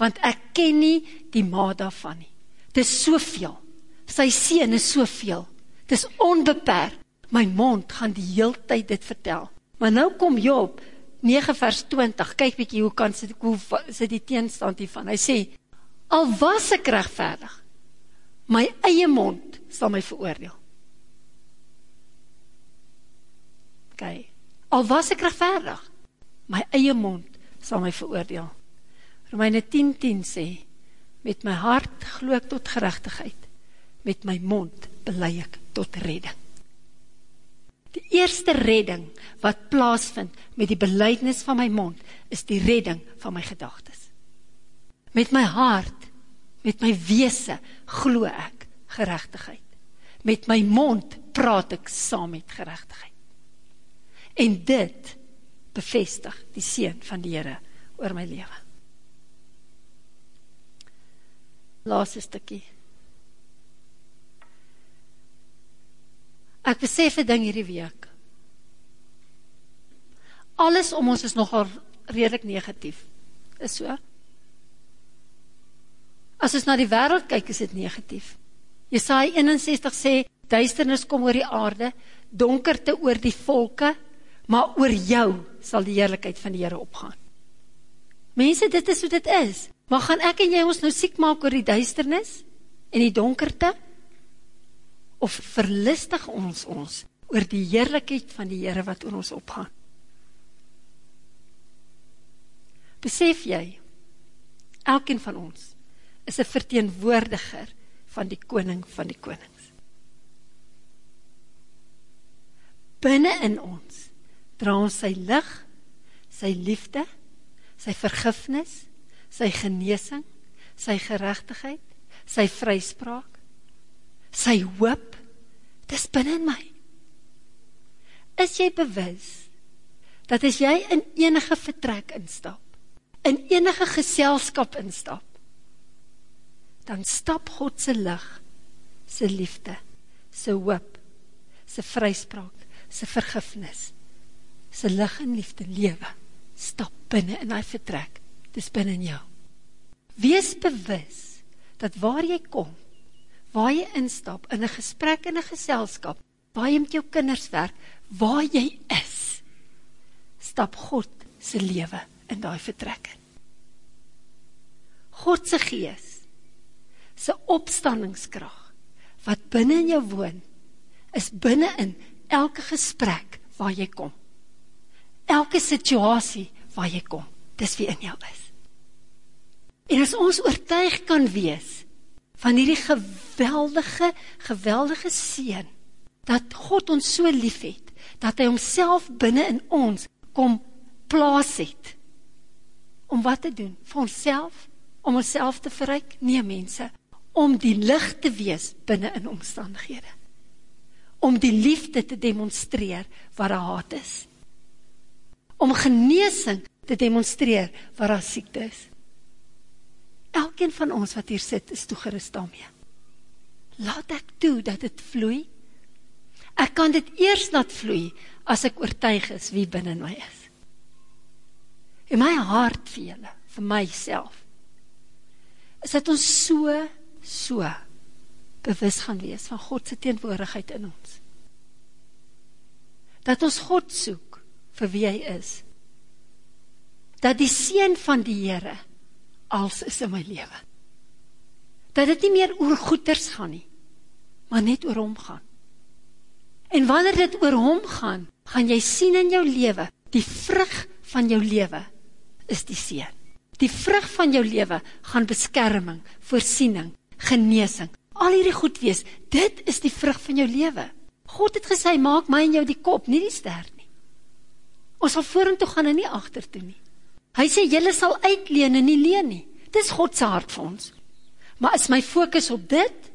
want ek ken nie die ma daarvan nie. Dit is soveel. Sy seën is soveel. Dit is onbeperk. My mond gaan die hele tyd dit vertel. Maar nou kom Job 9 vers 20. Kyk bietjie hoe kan sit hoe sit die teenstand hiervan. Hy sê al was ek regverdig, my eie mond sal my veroordeel. Kyk. Al was ek regverdig, my eie mond sal my veroordeel. Romeine 10:10 10 sê met my hart glo ek tot geregtigheid met my mond bely ek tot redding Die eerste redding wat plaasvind met die belydenis van my mond is die redding van my gedagtes Met my hart met my wese glo ek geregtigheid met my mond praat ek saam met geregtigheid. En dit bevestig die seën van die Here oor my lewe. Laaste stukkie. Ek besef 'n ding hierdie week. Alles om ons is nogal redelik negatief. Is so? As ons na die wêreld kyk, is dit negatief. Jesaja 61 sê duisternis kom oor die aarde, donkerte oor die volke, maar oor jou sal die heerlikheid van die Here opgaan. Mense, dit is hoe dit is. Maar gaan ek en jy ons nou siek maak oor die duisternis en die donkerte? Of verlustig ons ons oor die heerlikheid van die Here wat oor ons opgaan? Besef jy, elkeen van ons is 'n verteenwoordiger van die koning van die konings. Binne in ons dra ons sy lig, sy liefde, sy vergifnis, sy genesing, sy geregtigheid, sy vryspraak, sy hoop. Dis binne in my. Is jy bewus dat as jy in enige vertrek instap, in enige geselskap instap, dan stap God se lig, se liefde, se hoop, se vryspraak, se vergifnis, se lig en liefde lewe stap binne in daai vertrek. Dis binne in jou. Wees bewus dat waar jy kom, waar jy instap in 'n gesprek en 'n geselskap, waar jy met jou kinders werk, waar jy is, stap God se lewe in daai vertrek in. God se gees se opstanningskrag wat binne in jou woon is binne in elke gesprek waar jy kom. Elke situasie waar jy kom, dis wie in jou is. En as ons oortuig kan wees van hierdie geweldige geweldige seën dat God ons so liefhet dat hy homself binne in ons kom plaas het om wat te doen vir onsself om onsself te verryk nee mense om die lig te wees binne in omstandighede. Om die liefde te demonstreer waar daar haat is. Om genesing te demonstreer waar daar siekte is. Elkeen van ons wat hier sit is toegerus daarmee. Laat ek toe dat dit vloei. Ek kan dit eers laat vloei as ek oortuig is wie binne in my is. In my hart vir julle, vir myself. Is dit ons so so bewus gaan wees van God se teenwoordigheid in ons. Dat ons God soek vir wie hy is. Dat die seën van die Here als is in my lewe. Dat dit nie meer oor goeders gaan nie, maar net oor hom gaan. En wanneer dit oor hom gaan, gaan jy sien in jou lewe, die vrug van jou lewe is die seën. Die vrug van jou lewe gaan beskerming, voorsiening, genesing. Al hierdie goed wees, dit is die vrug van jou lewe. God het gesê, maak my en jou die kop, nie die ster nie. Ons sal vorentoe gaan en nie agtertoe nie. Hy sê julle sal uitleen en nie leen nie. Dis God se hart vir ons. Maar is my fokus op dit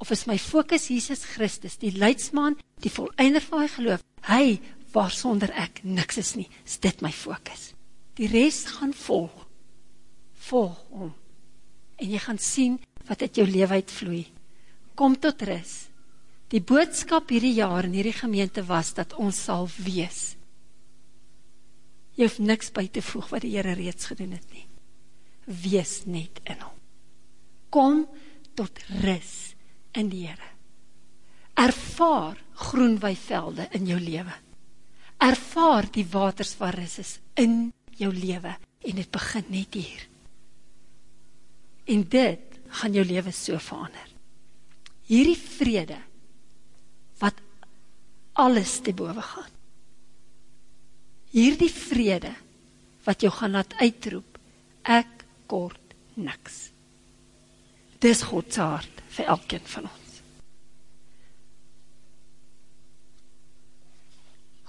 of is my fokus Jesus Christus, die leidsman, die volëinder van my geloof? Hy waarsonder ek niks is nie. Is dit my fokus? Die res gaan volg. Volg hom. En jy gaan sien wat uit jou lewe uitvloei. Kom tot rus. Die boodskap hierdie jaar in hierdie gemeente was dat ons sal wees. Jy hoef niks by te voeg wat die Here reeds gedoen het nie. Wees net in hom. Kom tot rus in die Here. Ervaar groen weivelde in jou lewe. Ervaar die waters waar rus is in jou lewe en dit begin net hier. En dit gaan jou lewe so verander. Hierdie vrede wat alles te bowe gaan. Hierdie vrede wat jou gaan laat uitroep ek kort niks. Dis God se hart vir elkeen van ons.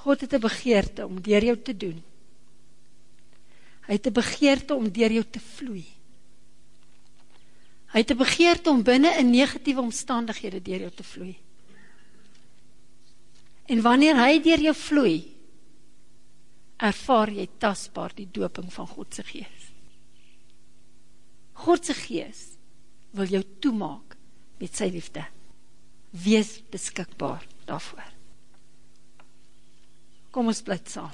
God het 'n begeerte om deur jou te doen. Hy het 'n begeerte om deur jou te vloei. Hy het 'n begeerte om binne in negatiewe omstandighede deur jou te vloei. En wanneer hy deur jou vloei, ervaar jy tasbaar die doping van God se Gees. God se Gees wil jou toemaak met sy liefde. Wees beskikbaar daarvoor. Kom ons bly saam.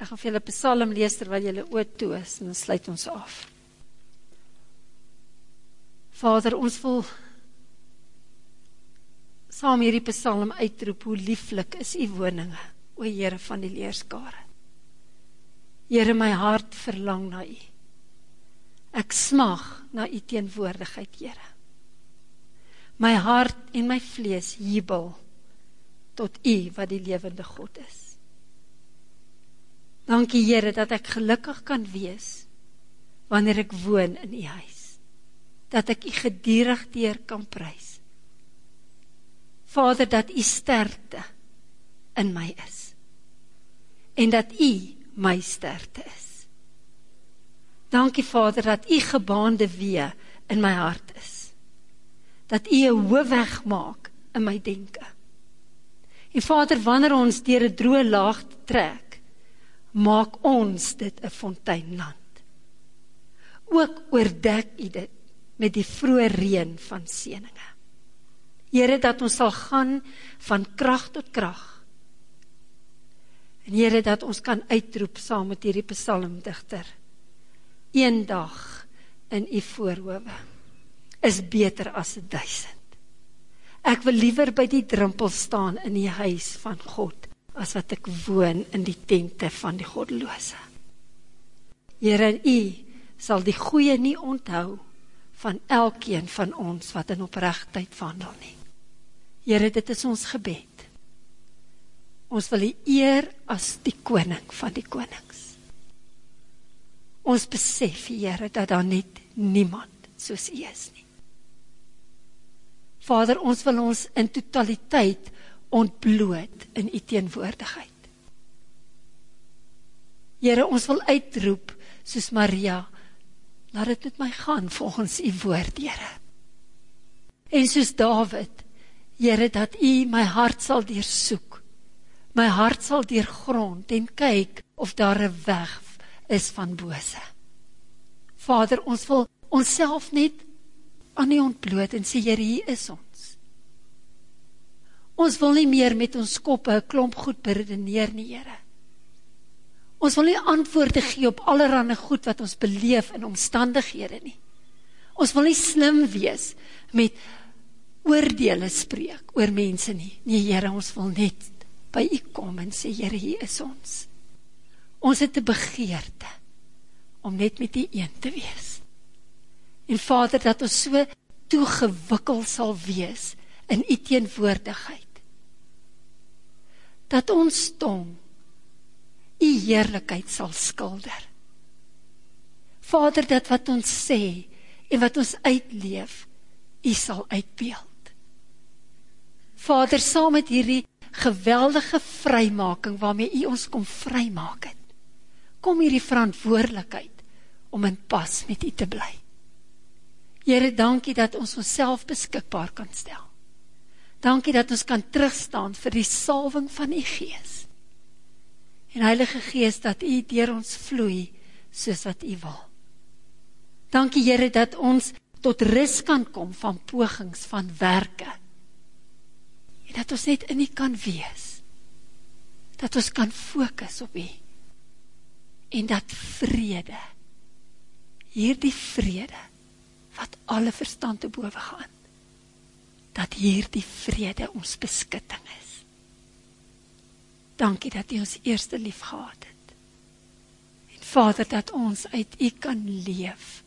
Ek gaan vir julle Psalm lees terwyl julle oë toe is en dan sluit ons af. Vader, ons wil saam hierdie Psalm uitroep hoe lieflik is u woninge, o Here van die leerskare. Here, my hart verlang na u. Ek smag na u teenwoordigheid, Here. My hart en my vlees jubel tot u wat die lewende God is. Dankie Here dat ek gelukkig kan wees wanneer ek woon in u huis. Dat ek u gedurig deur kan prys. Vader dat u sterkte in my is. En dat u my sterkte is. Dankie Vader dat u gebaande weë in my hart is. Dat u 'n hoofweg maak in my denke. En Vader wanneer ons deur 'n droë laag trek maak ons dit 'n fonteinland. Ook oordek U dit met die vroeë reën van seëninge. Here dat ons sal gaan van krag tot krag. En Here dat ons kan uitroep saam met hierdie psalmdigter. Eendag in U voorhoewe is beter as duisend. Ek wil liewer by die drempel staan in die huis van God as wat ek woon in die tente van die goddelose. Here, U sal die goeie nie onthou van elkeen van ons wat in opregtheid wandel nie. Here, dit is ons gebed. Ons wil U eer as die koning van die konings. Ons besef, Here, dat daar net niemand soos U is nie. Vader, ons wil ons in totaliteit ontbloot in u teenwoordigheid. Here, ons wil uitroep soos Maria, laat dit met my gaan volgens u woord, Here. En soos Dawid, Here, dat u my hart sal deursoek. My hart sal deurgrond en kyk of daar 'n weg is van bose. Vader, ons wil onsself net aan u ontbloot en sê Here, hier is ons. Ons wil nie meer met ons koppe 'n klomp goed beredeneer nie, Here. Ons wil nie antwoorde gee op allerlei goed wat ons beleef in omstandighede nie. Ons wil nie slim wees met oordeele spreek oor mense nie. Nee, Here, ons wil net by U kom en sê, Here, hier is ons. Ons het 'n begeerte om net met U een te wees. En Vader, dat ons so toegewikkel sal wees in U teenwoordigheid dat ons tong u heerlikheid sal skilder. Vader, dat wat ons sê en wat ons uitleef, u sal uitbeeld. Vader, saam met hierdie geweldige vrymaking waarmee u ons kom vrymaak het, kom hierdie verantwoordelikheid om in pas met u te bly. Here, dankie dat ons onsself beskikbaar kan stel. Dankie dat ons kan terugstaan vir die salwing van u gees. En Heilige Gees dat u deur ons vloei soos wat u wil. Dankie Here dat ons tot rus kan kom van pogings van werke. En dat ons net in u kan wees. Dat ons kan fokus op u. En dat vrede hierdie vrede wat alle verstand te bowe gaan dat hierdie vrede ons beskutting is. Dankie dat U ons eerste lief gehad het. En Vader dat ons uit U kan leef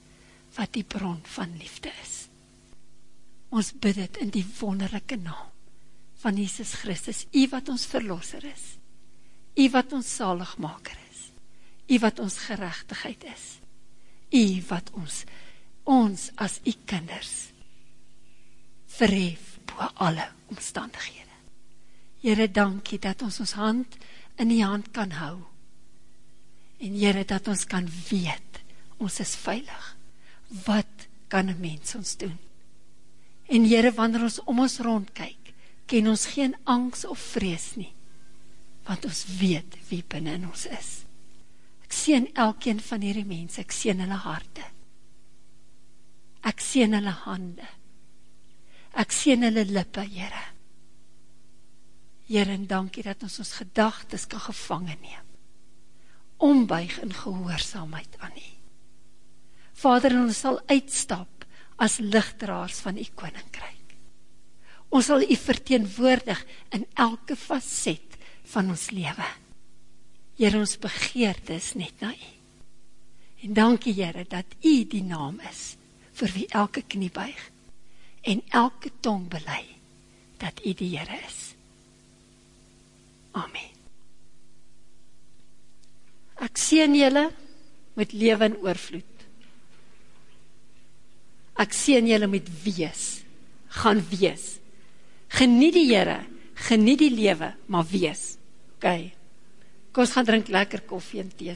wat die bron van liefde is. Ons bid dit in die wonderlike naam van Jesus Christus, U wat ons verlosser is. U wat ons saligmaker is. U wat ons geregtigheid is. U wat ons ons as U kinders verhef bo alle omstandighede. Here, dankie dat ons ons hand in U hand kan hou. En Here, dat ons kan weet ons is veilig. Wat kan 'n mens ons doen? En Here, wanneer ons om ons rond kyk, ken ons geen angs of vrees nie. want ons weet wie binne in ons is. Ek sien elkeen van hierdie mense, ek sien hulle harte. Ek sien hulle hande. Ek sien hulle lippe, Here. Here, en dankie dat ons ons gedagtes kan gevange neem. Ombuig in gehoorsaamheid aan U. Vader, ons sal uitstap as ligdraers van U koninkryk. Ons sal U verteenwoordig in elke faset van ons lewe. Here, ons begeerte is net na U. En dankie Here dat U die naam is vir wie elke knie buig en elke tong bely dat U die Here is. Amen. Ek seën julle met lewe en oorvloed. Ek seën julle met wees, gaan wees. Geniet die Here, geniet die lewe, maar wees. OK. Kom ons gaan drink lekker koffie en tee.